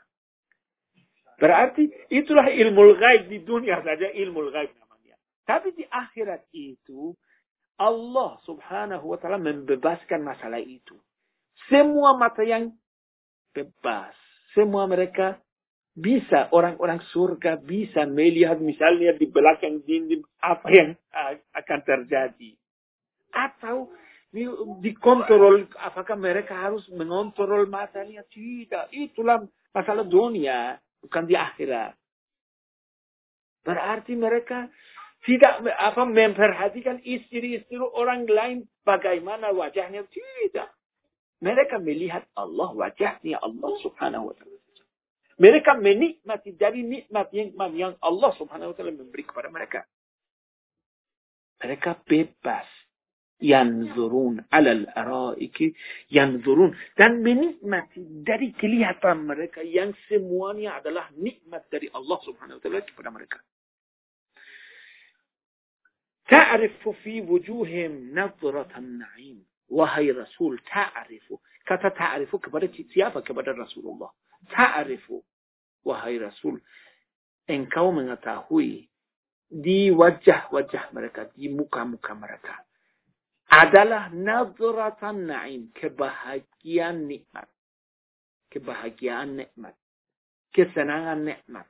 Berarti itulah ilmu gaib di dunia saja ilmu gaib namanya. Tapi di akhirat itu Allah subhanahu wa ta'ala membebaskan masalah itu. Semua mata yang bebas. Semua mereka bisa orang-orang surga bisa melihat misalnya di belakang dinding apa yang akan terjadi. Atau dikontrol apakah mereka harus mengontrol matanya? Tidak. Itulah masalah dunia bukan di akhirat. Berarti mereka tidak apa memperhatikan istri-istri orang lain bagaimana wajahnya. Tidak Mereka melihat Allah, wajahnya Allah subhanahu wa ta'ala. Mereka menikmati dari nikmat yang, yang Allah subhanahu wa ta'ala memberi kepada mereka. Mereka bebas. Yanzurun alal araiki. Yanzurun. Dan menikmati dari kelihatan mereka yang semuanya adalah nikmat dari Allah subhanahu wa ta'ala kepada mereka. تعرف في وجوههم نظرة النعيم Wahai Rasul, ta'arifu. Kata ta'arifu kepada siapa? Kepada Rasulullah. Ta'arifu. Wahai Rasul, engkau mengetahui di wajah-wajah mereka, di muka-muka mereka. Adalah nadratan na'im. Kebahagiaan nikmat. Kebahagiaan nikmat. Kesenangan nikmat.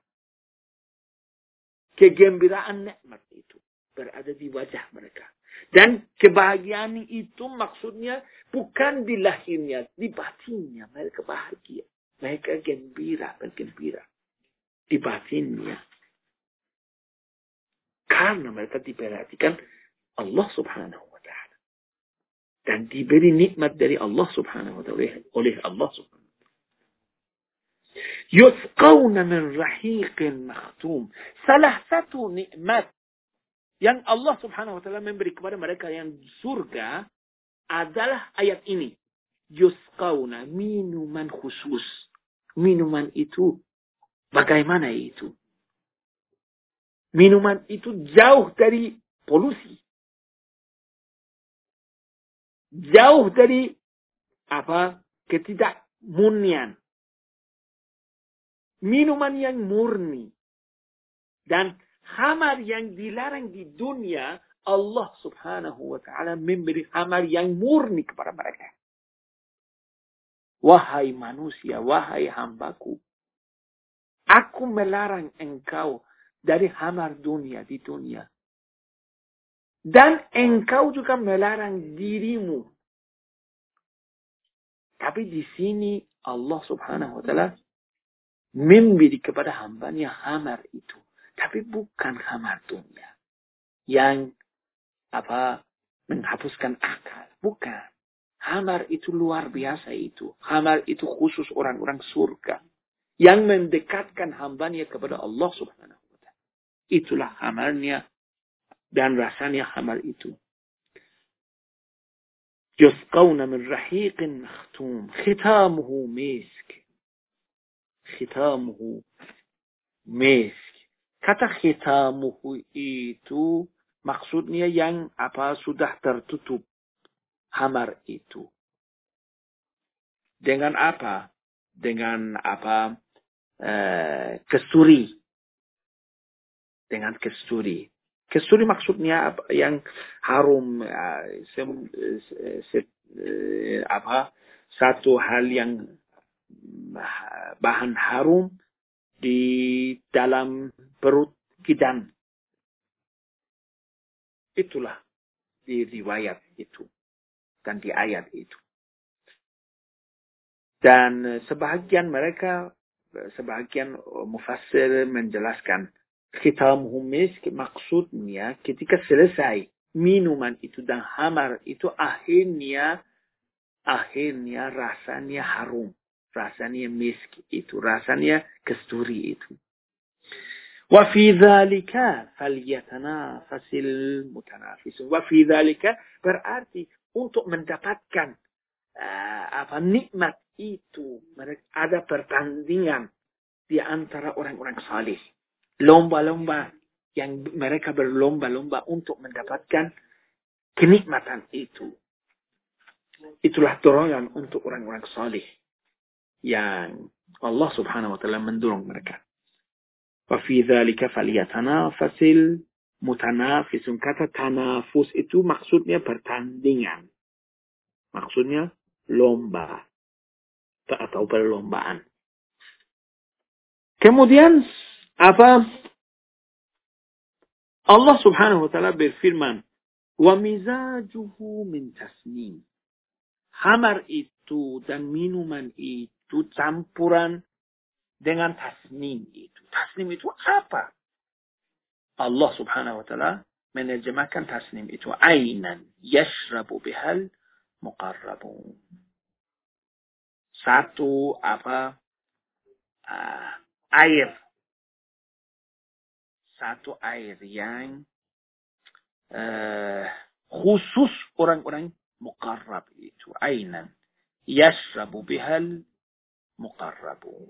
Kegembiraan nikmat itu berada di wajah mereka. Dan kebahagiaan itu maksudnya bukan di lahirnya, di batinnya. Mereka bahagia. Mereka gembira, bergembira. Di batinnya. Karena mereka diperhatikan Allah subhanahu wa ta'ala. Dan diberi nikmat dari Allah subhanahu wa ta'ala. Oleh Allah subhanahu wa ta'ala. Yusqawna min rahiqin makhtum. Salah satu nikmat yang Allah subhanahu wa ta'ala memberi kepada mereka yang surga adalah ayat ini. Yusqawna minuman khusus. Minuman itu bagaimana itu? Minuman itu jauh dari polusi. Jauh dari apa? Ketidakmurnian. Minuman yang murni. Dan Hamar yang dilarang di dunia, Allah subhanahu wa ta'ala memberi hamar yang murni kepada mereka. Wahai manusia, wahai hambaku. Aku melarang engkau dari hamar dunia di dunia. Dan engkau juga melarang dirimu. Tapi di sini Allah subhanahu wa ta'ala memberi kepada hambanya hamar itu Tapi bukan kamar dunia. Yang apa menghapuskan akal. Bukan. Hamar itu luar biasa itu. Hamar itu khusus orang-orang surga. Yang mendekatkan hambanya kepada Allah subhanahu wa ta'ala. Itulah hamarnya dan rasanya hamar itu. يسقون من رحيق مختوم ختامه مسك ختامه مسك Kata khitamuhu itu maksudnya yang apa sudah tertutup hamar itu. Dengan apa? Dengan apa? Eh, kesturi. Dengan kesturi. Kesturi maksudnya apa? yang harum, eh, se, se, eh, apa? Satu hal yang bahan harum di dalam perut kidang. Itulah di riwayat itu dan di ayat itu. Dan sebahagian mereka, sebahagian mufassir menjelaskan khitamuhum misk maksudnya ketika selesai minuman itu dan hamar itu akhirnya akhirnya rasanya harum rasanya misk itu, rasanya kesturi itu. Dzalika falyatanafasil mutanafisun. Wa fi dzalika berarti untuk mendapatkan uh, apa nikmat itu ada pertandingan di antara orang-orang saleh. Lomba-lomba yang mereka berlomba-lomba untuk mendapatkan kenikmatan itu. Itulah dorongan untuk orang-orang saleh yang Allah subhanahu wa ta'ala mendorong mereka. Wa fi dhalika falyatanafasil mutanafisun. Kata tanafus itu maksudnya pertandingan. Maksudnya lomba. Atau perlombaan. Kemudian apa? Allah subhanahu wa ta'ala berfirman. Wa mizajuhu min tasnim. Hamar itu dan minuman itu itu campuran dengan tasnim itu. Tasnim itu apa? Allah subhanahu wa ta'ala menerjemahkan tasnim itu. Ainan yashrabu bihal muqarrabun. satu apa uh, air satu air yang uh, khusus orang-orang muqarrab itu ainan yashrabu bihal muqarrabu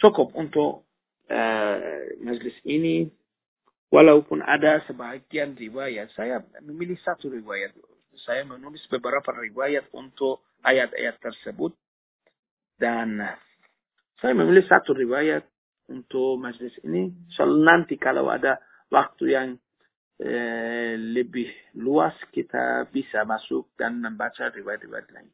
cukup untuk uh, majlis ini walaupun ada sebagian riwayat saya memilih satu riwayat saya menulis beberapa riwayat untuk ayat-ayat tersebut dan saya memilih satu riwayat untuk majlis ini. Soal nanti kalau ada waktu yang eh, lebih luas kita bisa masuk dan membaca riwayat-riwayat lain.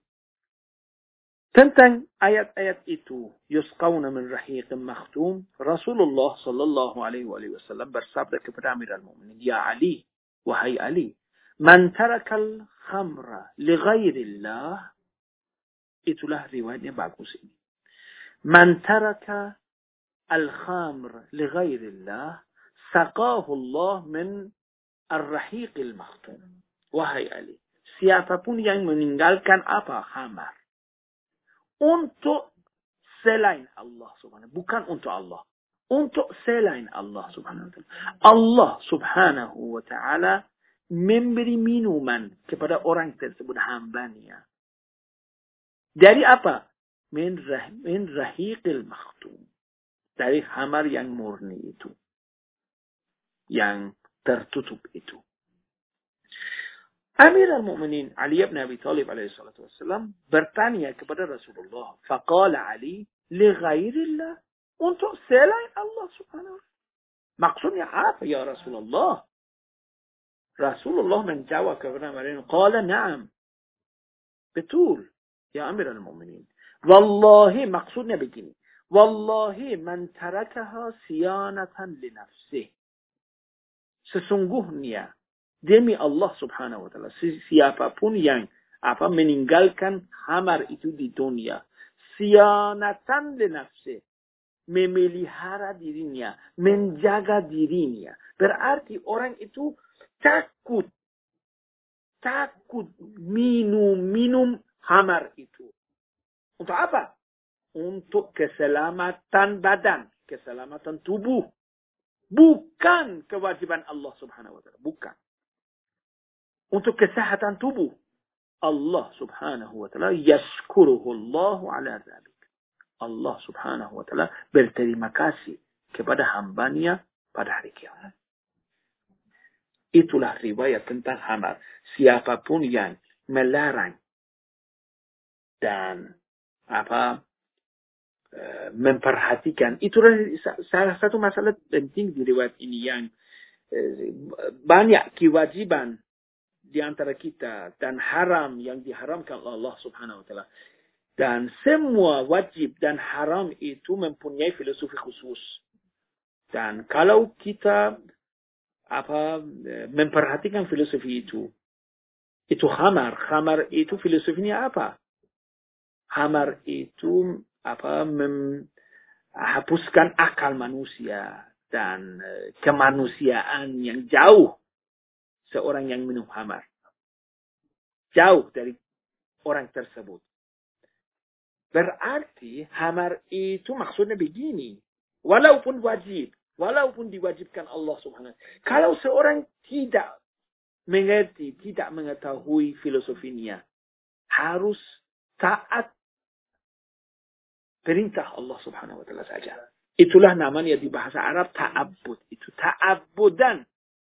Tentang ayat-ayat itu, yusqawna min rahiqin makhtum, Rasulullah sallallahu alaihi wasallam bersabda kepada Amirul Mukminin, "Ya Ali, wahai Ali, man tarakal khamra li ghairillah" Itulah riwayatnya bagus ini. Man taraka al-khamr li ghairillah, saqahu Allah min ar-rahiqil makhtum. Wahai Ali, siapa pun yang meninggalkan apa? Khamar untuk selain Allah subhanahu bukan untuk Allah. Untuk selain Allah subhanahu wa ta'ala. Allah subhanahu wa ta'ala memberi minuman kepada orang tersebut hambanya. Dari apa? Min, rah, min rahiqil makhtum dari hamar yang murni itu. Yang tertutup itu أمير المؤمنين علي بن أبي طالب عليه الصلاة والسلام برتانيا كبر رسول الله فقال علي لغير الله أنت سلام الله سبحانه مقصود يا عاف يا رسول الله. رسول الله من جوا كبرنا مرين قال نعم. بطول يا أمير المؤمنين والله مقصود نبيني والله من تركها سيانة لنفسه. سسنجوه نيا. Demi Allah subhanahu wa ta'ala. Siapa pun yang apa meninggalkan hamar itu di dunia. Sianatan li nafsi. Memelihara dirinya. Menjaga dirinya. Berarti orang itu takut. Takut minum-minum hamar itu. Untuk apa? Untuk keselamatan badan. Keselamatan tubuh. Bukan kewajiban Allah subhanahu wa ta'ala. Bukan untuk kesehatan tubuh. Allah subhanahu wa ta'ala yaskuruhu Allah ala zalik. Allah subhanahu wa ta'ala berterima kasih kepada hambanya pada hari kiamat. Itulah riwayat tentang hamar. Siapapun yang melarang dan apa memperhatikan itu salah satu masalah penting di riwayat ini yang banyak kewajiban di antara kita dan haram yang diharamkan oleh Allah Subhanahu wa taala. Dan semua wajib dan haram itu mempunyai filosofi khusus. Dan kalau kita apa memperhatikan filosofi itu, itu khamar. Khamar itu filosofinya apa? Khamar itu apa menghapuskan akal manusia dan kemanusiaan yang jauh seorang yang minum hamar. Jauh dari orang tersebut. Berarti hamar itu maksudnya begini. Walaupun wajib. Walaupun diwajibkan Allah subhanahu Kalau seorang tidak mengerti, tidak mengetahui filosofinya. Harus taat perintah Allah subhanahu wa ta'ala saja. Itulah namanya di bahasa Arab ta'abbud. Itu ta'abbudan.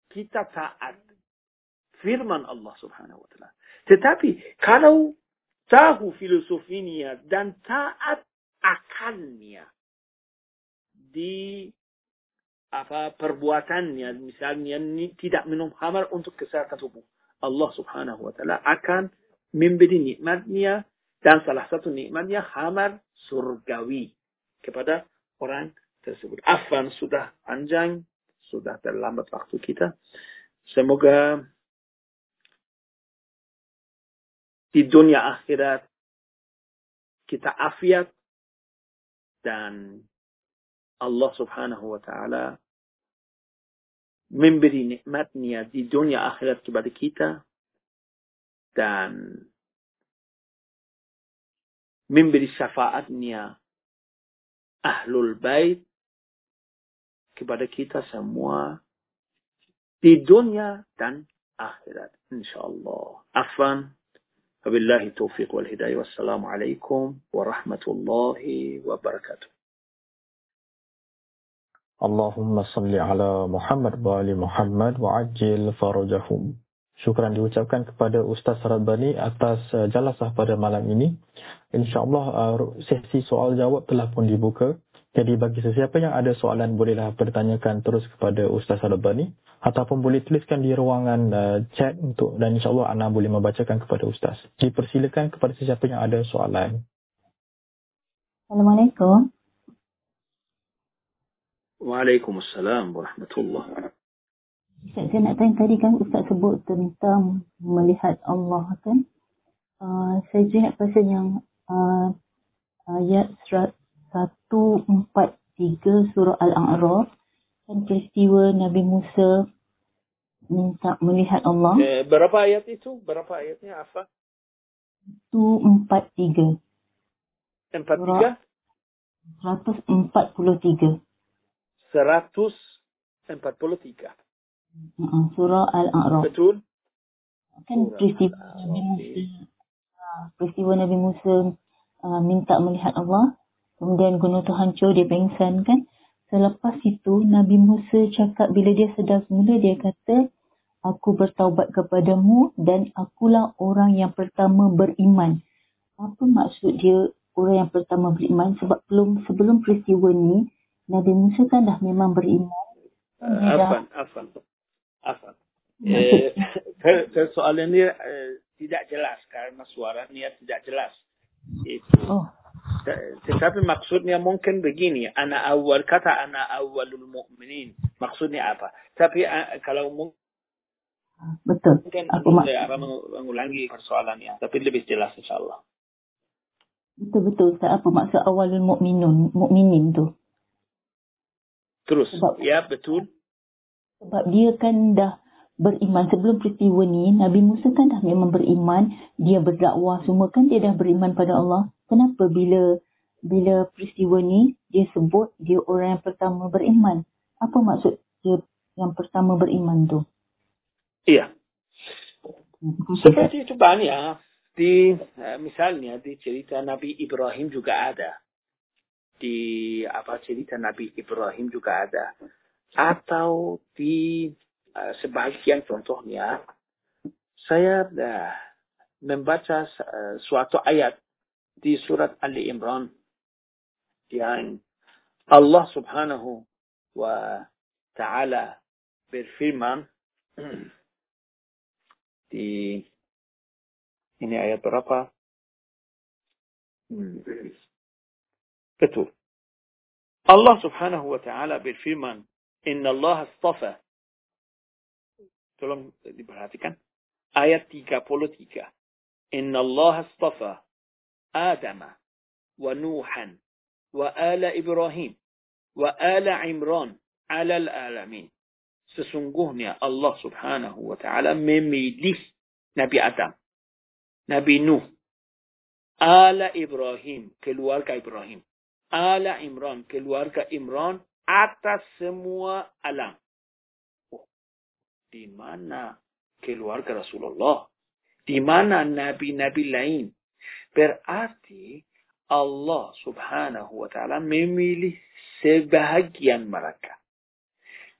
Kita taat firman Allah subhanahu wa ta'ala. Tetapi kalau tahu filosofinya dan taat akalnya di apa perbuatannya misalnya tidak minum khamar untuk kesehatan tubuh Allah subhanahu wa ta'ala akan memberi nikmatnya dan salah satu nikmatnya khamar surgawi kepada orang tersebut. Afan sudah panjang, sudah terlambat waktu kita. Semoga di dunia akhirat kita afiat dan Allah subhanahu wa ta'ala memberi nikmatnya di dunia akhirat kepada kita dan memberi syafaatnya ahlul bait kepada kita semua di dunia dan akhirat. Insyaallah afan wabillahi taufiq wal hidayah wassalamu alaikum warahmatullahi wabarakatuh Allahumma salli ala Muhammad wa ali Muhammad wa ajil farajahum. Syukran diucapkan kepada Ustaz Rabbani atas uh, jalasah pada malam ini. InsyaAllah uh, sesi soal jawab telah pun dibuka. Jadi bagi sesiapa yang ada soalan bolehlah bertanyakan terus kepada Ustaz Rabbani ataupun boleh tuliskan di ruangan uh, chat untuk dan insyaAllah Ana boleh membacakan kepada Ustaz. Dipersilakan kepada sesiapa yang ada soalan. Assalamualaikum. Waalaikumsalam warahmatullahi Ustaz, saya nak tanya tadi kan Ustaz sebut tentang melihat Allah kan. Uh, saya ingat pasal yang uh, ayat 143 surah Al-A'raf kan peristiwa Nabi Musa minta melihat Allah. Eh, berapa ayat itu? Berapa ayatnya apa? 143. 43? 143. 143. Uh, surah Al-A'raf. Betul? Kan Surah peristiwa. Nabi Musa. Peristiwa Nabi Musa uh, minta melihat Allah. Kemudian gunung tu hancur, dia pengsan kan. Selepas itu, Nabi Musa cakap bila dia sedar semula, dia kata, Aku bertaubat kepadamu dan akulah orang yang pertama beriman. Apa maksud dia orang yang pertama beriman? Sebab belum sebelum peristiwa ni, Nabi Musa kan dah memang beriman. Uh, Dia dah- afan, afan. Afan. Eh, persoalan ini eh, tidak jelas karena suaranya tidak jelas. Itu. Oh, Tetapi maksudnya mungkin begini, ana awal kata ana awalul mu'minin. Maksudnya apa? Tapi kalau mungkin betul. Apa saya akan mengu- mengulangi persoalannya, tapi lebih jelas insyaallah. Betul-betul Ustaz. Apa maksud awalul mu'minun, mu'minin tu? Terus, Sebab- ya betul. Sebab dia kan dah beriman sebelum peristiwa ni, Nabi Musa kan dah memang beriman, dia berdakwah semua kan dia dah beriman pada Allah. Kenapa bila bila peristiwa ni dia sebut dia orang yang pertama beriman? Apa maksud dia yang pertama beriman tu? Iya. Hmm. Seperti itu banyak. Di eh, misalnya di cerita Nabi Ibrahim juga ada. Di apa cerita Nabi Ibrahim juga ada. Atau di eh, sebagian contohnya saya dah membaca eh, suatu ayat di surat Ali Imran yang Allah Subhanahu wa taala berfirman di ini ayat berapa? Hmm. Betul. Allah subhanahu wa ta'ala berfirman, Inna Allah astafa. Tolong diperhatikan. Ayat 33. Inna Allah astafa Nuhan wa ala Ibrahim wa ala Imran ala alamin. Sesungguhnya Allah subhanahu wa ta'ala memilih Nabi Adam, Nabi Nuh, ala Ibrahim, keluarga Ibrahim, ala Imran, keluarga Imran, atas semua alam. Oh, di mana keluarga Rasulullah? Di mana nabi-nabi lain? Berarti Allah subhanahu wa ta'ala memilih sebahagian mereka.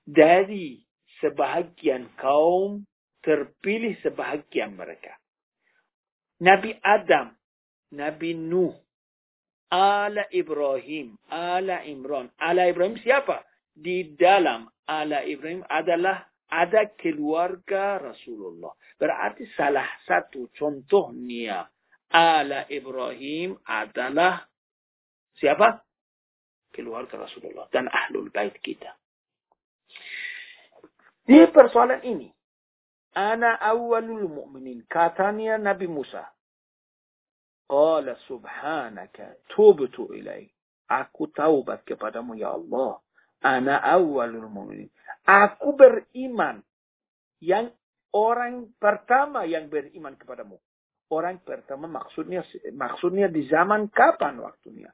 Dari sebahagian kaum terpilih sebahagian mereka. Nabi Adam, Nabi Nuh, Ala Ibrahim, Ala Imran. Ala Ibrahim siapa? Di dalam Ala Ibrahim adalah ada keluarga Rasulullah. Berarti salah satu contohnya Ala Ibrahim adalah siapa? Keluarga Rasulullah dan ahlul bait kita. Di persoalan ini, Ana awalul mu'minin. Katanya Nabi Musa. Qala subhanaka tubtu ilaih. Aku taubat kepadamu ya Allah. Ana awalul mu'minin. Aku beriman. Yang orang pertama yang beriman kepadamu. Orang pertama maksudnya maksudnya di zaman kapan waktunya?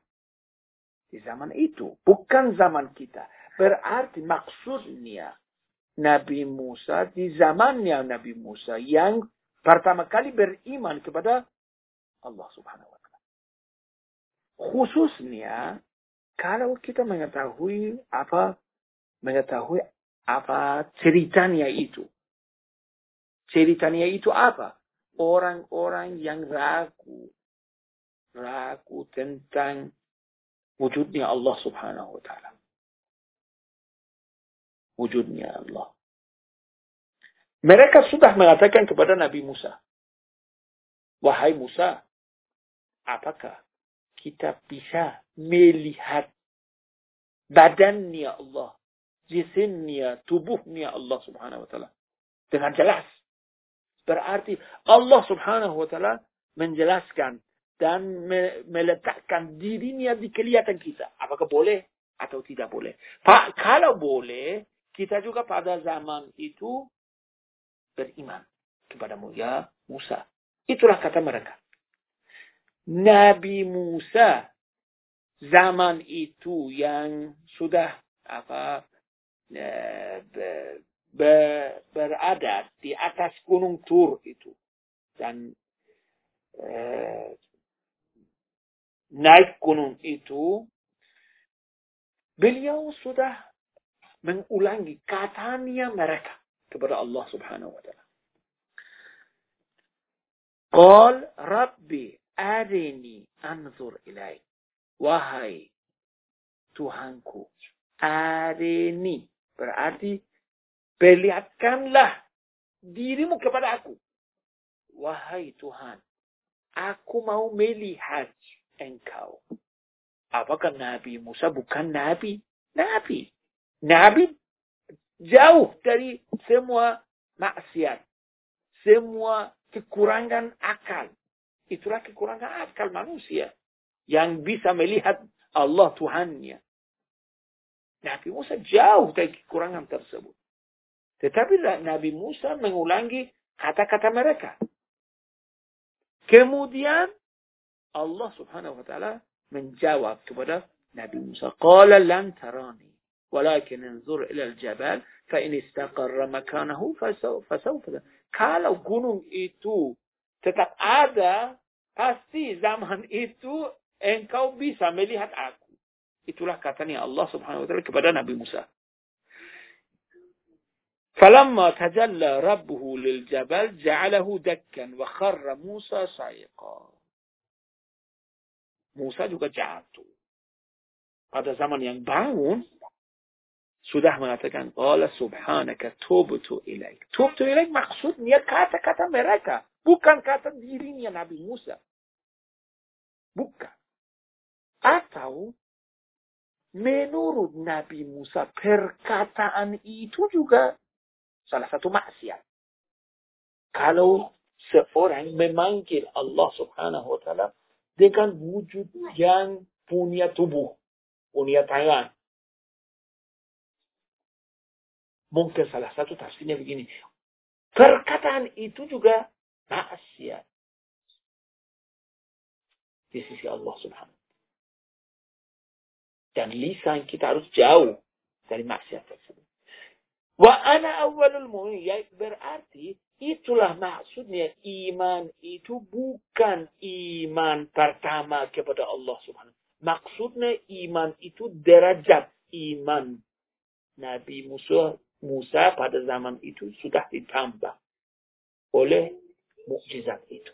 Di zaman itu, bukan zaman kita. Berarti maksudnya Nabi Musa di zamannya Nabi Musa yang pertama kali beriman kepada Allah Subhanahu wa taala. Khususnya kalau kita mengetahui apa mengetahui apa ceritanya itu. Ceritanya itu apa? Orang-orang yang ragu. Ragu tentang wujudnya Allah subhanahu wa ta'ala. Wujudnya Allah. Mereka sudah mengatakan kepada Nabi Musa. Wahai Musa, apakah kita bisa melihat badannya Allah, jisimnya, tubuhnya Allah subhanahu wa ta'ala. Dengan jelas. Berarti Allah subhanahu wa ta'ala menjelaskan dan meletakkan dirinya di kelihatan kita. Apakah boleh atau tidak boleh? Pak, kalau boleh, kita juga pada zaman itu beriman kepada mulia Musa. Itulah kata mereka. Nabi Musa zaman itu yang sudah apa berada di atas gunung Tur itu dan eh, naik gunung itu beliau sudah mengulangi katanya mereka kepada Allah Subhanahu wa taala. Qal Rabbi arini anzur ilaik. Wahai Tuhanku, arini Berarti perlihatkanlah dirimu kepada aku. Wahai Tuhan, aku mau melihat engkau. Apakah Nabi Musa bukan Nabi? Nabi. Nabi jauh dari semua maksiat. Semua kekurangan akal. Itulah kekurangan akal manusia. Yang bisa melihat Allah Tuhannya. Nabi Musa jauh dari kekurangan tersebut. Tetapi Nabi Musa mengulangi kata-kata mereka. Kemudian Allah subhanahu wa ta'ala menjawab kepada Nabi Musa. Qala lan tarani. Walakin anzur ila al-jabal. Fa in istaqarra makanahu fasawfa. Kalau gunung itu tetap ada, pasti zaman itu engkau bisa melihat aku. Itulah katanya Allah subhanahu wa ta'ala kepada Nabi Musa. فلما تجلى ربه للجبل جعله دكا وخر موسى صعيقا Musa juga jatuh. Pada zaman yang bangun, sudah mengatakan, Allah subhanaka tubtu ilaik. Tubtu ilaik maksudnya kata-kata mereka. Bukan kata dirinya Nabi Musa. Bukan. Atau menurut Nabi Musa perkataan itu juga salah satu maksiat. Kalau seorang memanggil Allah subhanahu wa ta'ala dengan wujud yang punya tubuh, punya tangan. Mungkin salah satu tafsirnya begini. Perkataan itu juga maksiat. Di sisi Allah subhanahu dan lisan kita harus jauh dari maksiat tersebut. Wa ana awalul mu'min. Ya, berarti itulah maksudnya iman itu bukan iman pertama kepada Allah subhanahu Maksudnya iman itu derajat iman. Nabi Musa, Musa pada zaman itu sudah ditambah oleh mukjizat itu.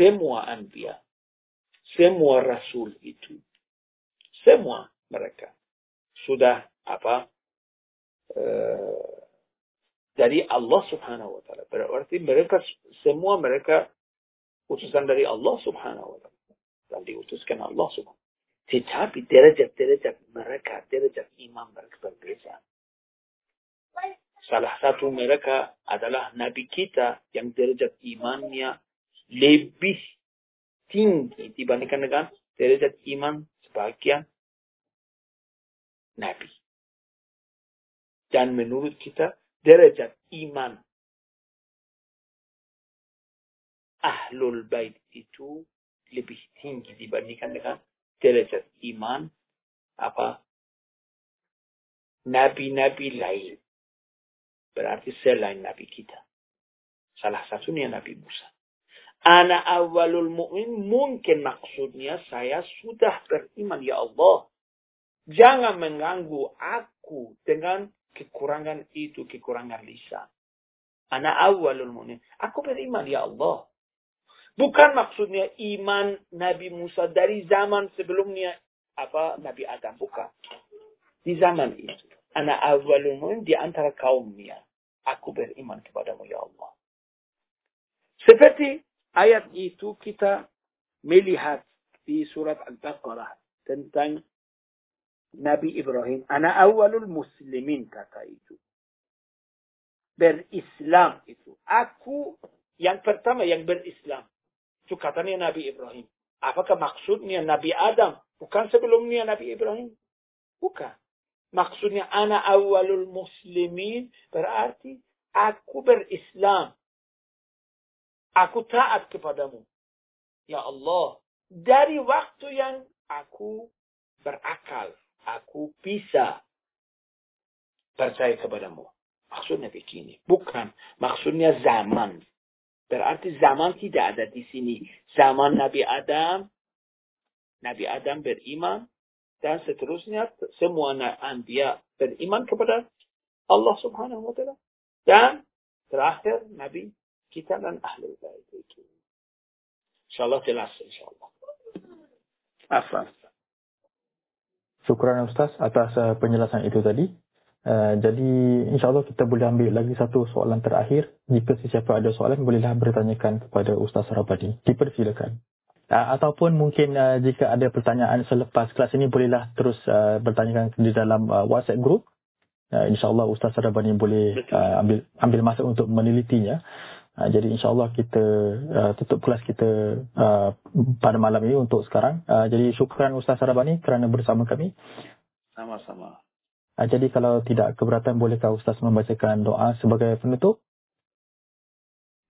Semua anbiya semua rasul itu, semua mereka sudah apa uh, dari Allah Subhanahu wa taala. Berarti mereka semua mereka utusan dari Allah Subhanahu wa taala dan diutuskan Allah Subhanahu tetapi derajat-derajat mereka, derajat iman mereka berbeda. Salah satu mereka adalah Nabi kita yang derajat imannya lebih tinggi dibandingkan dengan derajat iman sebagian nabi. Dan menurut kita derajat iman ahlul bait itu lebih tinggi dibandingkan dengan derajat iman apa nabi-nabi lain. Berarti selain nabi kita. Salah satunya Nabi Musa. Ana awalul mu'min mungkin maksudnya saya sudah beriman ya Allah. Jangan mengganggu aku dengan kekurangan itu, kekurangan lisan. Ana awalul mu'min. Aku beriman ya Allah. Bukan maksudnya iman Nabi Musa dari zaman sebelumnya apa Nabi Adam. Bukan. Di zaman itu. Ana awalul mu'min di antara kaumnya. Aku beriman kepadamu ya Allah. Seperti ayat itu kita melihat di surat Al-Baqarah tentang Nabi Ibrahim. Ana awalul muslimin kata itu. Berislam itu. Aku yang pertama yang berislam. Itu katanya Nabi Ibrahim. Apakah maksudnya Nabi Adam? Bukan sebelumnya Nabi Ibrahim? Bukan. Maksudnya ana awalul muslimin berarti aku berislam. Aku taat kepadamu. Ya Allah, dari waktu yang aku berakal, aku bisa percaya kepadamu. Maksudnya begini. Bukan. Maksudnya zaman. Berarti zaman tidak ada di sini. Zaman Nabi Adam. Nabi Adam beriman. Dan seterusnya semua Nabi beriman kepada Allah subhanahu wa ta'ala. Dan terakhir Nabi kita dan ahli bait itu. InsyaAllah jelas insyaAllah. Afan. Syukran Ustaz atas uh, penjelasan itu tadi. Uh, jadi insyaAllah kita boleh ambil lagi satu soalan terakhir. Jika sesiapa ada soalan bolehlah bertanyakan kepada Ustaz Rabadi. Dipersilakan. Uh, ataupun mungkin uh, jika ada pertanyaan selepas kelas ini bolehlah terus uh, bertanyakan di dalam uh, WhatsApp group. Uh, InsyaAllah Ustaz Rabani boleh uh, ambil ambil masa untuk menelitinya. Uh, jadi insyaAllah kita uh, tutup kelas kita uh, pada malam ini untuk sekarang. Uh, jadi syukran Ustaz Sarabani kerana bersama kami. Sama-sama. Uh, jadi kalau tidak keberatan bolehkah Ustaz membacakan doa sebagai penutup?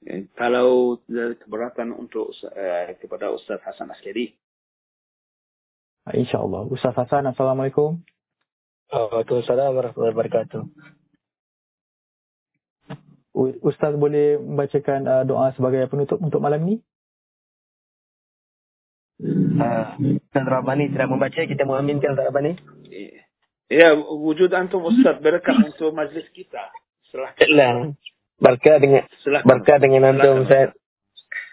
Okay. Kalau keberatan untuk uh, kepada Ustaz Hasan Askeri. Uh, InsyaAllah. Ustaz Hasan, Assalamualaikum. Waalaikumsalam warahmatullahi wabarakatuh. Ustaz boleh membacakan uh, doa sebagai penutup untuk malam ini? Uh, Ustaz Rabani tidak membaca, kita mengaminkan Ustaz Rabani. Ya, wujud antum Ustaz berkah untuk majlis kita. Silahkan. Berkah dengan Silahkan. berkah dengan antum Ustaz.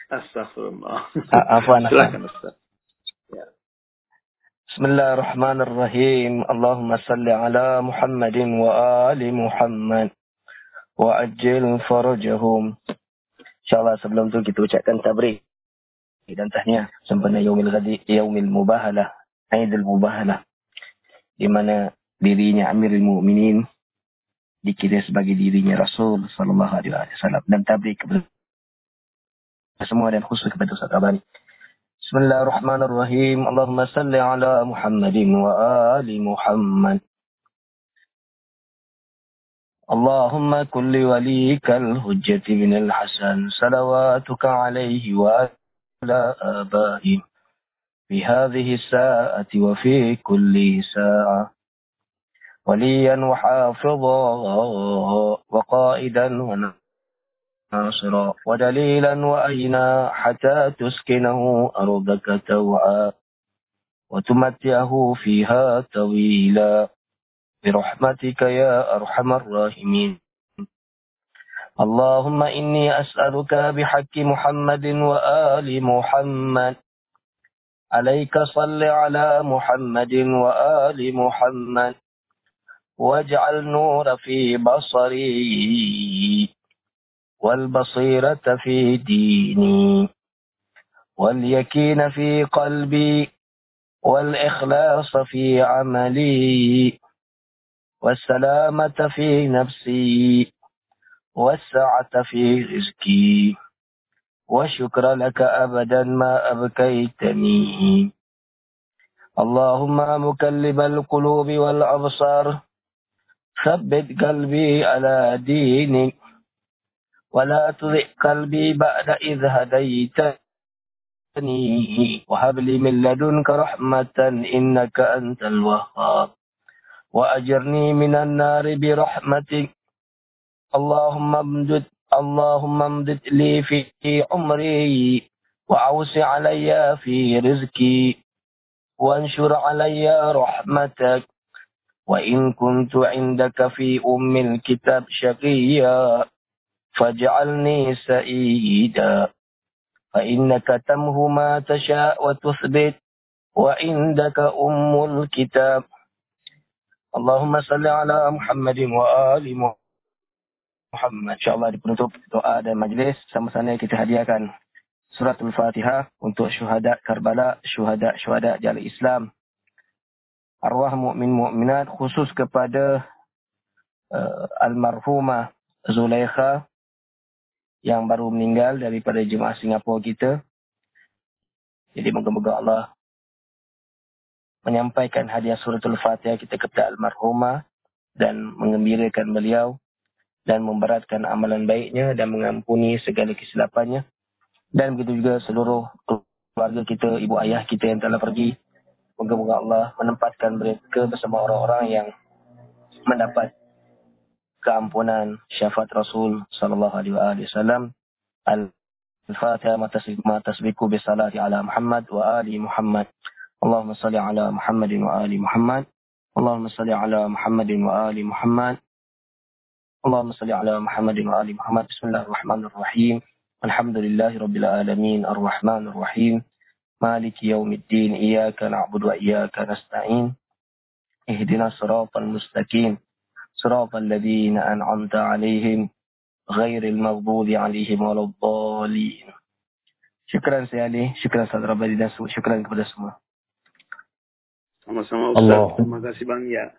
Astagfirullah. Afwan. Silahkan Ustaz. Ya. Bismillahirrahmanirrahim. Allahumma salli ala Muhammadin wa ali Muhammad wa ajil farajahum. InsyaAllah sebelum tu kita ucapkan tabrik dan tahniah sempena yaumil ghadi yaumil mubahalah aidul mubahalah di mana dirinya Amirul Mukminin dikira sebagai dirinya Rasul sallallahu alaihi wasallam dan tabrik kepada semua dan khusus kepada Ustaz Abani. Bismillahirrahmanirrahim. Allahumma salli ala Muhammadin wa ali Muhammad. اللهم كن لوليك الهجة بن الحسن صلواتك عليه وعلى آبائه في هذه الساعة وفي كل ساعة. وليا وحافظا وقائدا وناصرا ودليلا وأينا حتى تسكنه أرضك توعا وتمتعه فيها طويلا. برحمتك يا أرحم الراحمين. اللهم إني أسألك بحق محمد وآل محمد. عليك صل على محمد وآل محمد. واجعل نور في بصري والبصيرة في ديني. واليكين في قلبي. والإخلاص في عملي. والسلامة في نفسي والسعة في رزقي وشكر لك أبدا ما أبكيتني. اللهم مكلب القلوب والأبصار ثبت قلبي على دينك ولا تذع قلبي بعد إذ هديتني. وهب لي من لدنك رحمة إنك أنت الوهاب. وأجرني من النار برحمتك. اللهم امدد اللهم امدد لي في عمري وأوسع علي في رزقي. وانشر علي رحمتك. وإن كنت عندك في أم الكتاب شقيا فاجعلني سعيدا. فإنك تمه ما تشاء وتثبت وعندك أم الكتاب اللهم صل على محمد وآل محمد insyaallah di penutup doa dan majlis sama-sama kita hadiahkan surah al-fatihah untuk syuhada Karbala syuhada syuhada jalan Islam. Arwah mukmin mukminat khusus kepada uh, almarhumah Zulaikha yang baru meninggal daripada jemaah Singapura kita. Jadi moga-moga Allah menyampaikan hadiah suratul Fatihah kita kepada almarhumah dan mengembirakan beliau dan memberatkan amalan baiknya dan mengampuni segala kesilapannya. Dan begitu juga seluruh keluarga kita, ibu ayah kita yang telah pergi. Moga-moga Allah menempatkan mereka bersama orang-orang yang mendapat keampunan syafaat Rasul sallallahu alaihi wasallam. Al-Fatihah ma tasbiqu bi salati ala Muhammad wa ali Muhammad. اللهم صل على محمد وآل محمد. اللهم صل على محمد وآل محمد. اللهم صل على محمد وآل محمد. بسم الله الرحمن الرحيم. الحمد لله رب العالمين. الرحمن الرحيم. مالك يوم الدين. إياك نعبد وإياك نستعين. اهدنا صراط المستقيم. صراط الذين أنعمت عليهم غير المغضوب عليهم ولا الضالين. شكرا سيالي. شكرا سيد ربنا شكرا كبدا سمو Sama-sama Ustaz. Allah. Terima kasih Bang ya.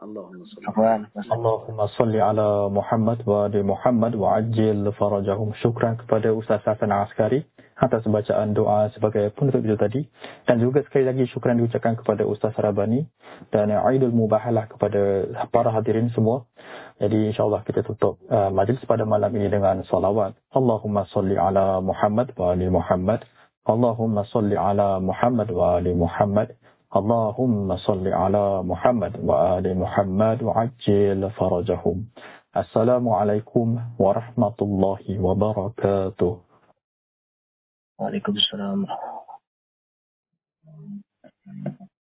Allahumma salli ala Muhammad wa ali Muhammad wa ajil farajahum. Syukran kepada Ustaz Hasan Askari atas bacaan doa sebagai penutup itu tadi. Dan juga sekali lagi syukran diucapkan kepada Ustaz Rabani dan Aidul Mubahalah kepada para hadirin semua. Jadi insyaAllah kita tutup uh, majlis pada malam ini dengan salawat. Allahumma salli ala Muhammad wa ali Muhammad. Allahumma salli ala Muhammad wa ali Muhammad. اللهم صل على محمد وآل محمد وعجل فرجهم. السلام عليكم ورحمة الله وبركاته. وعليكم السلام.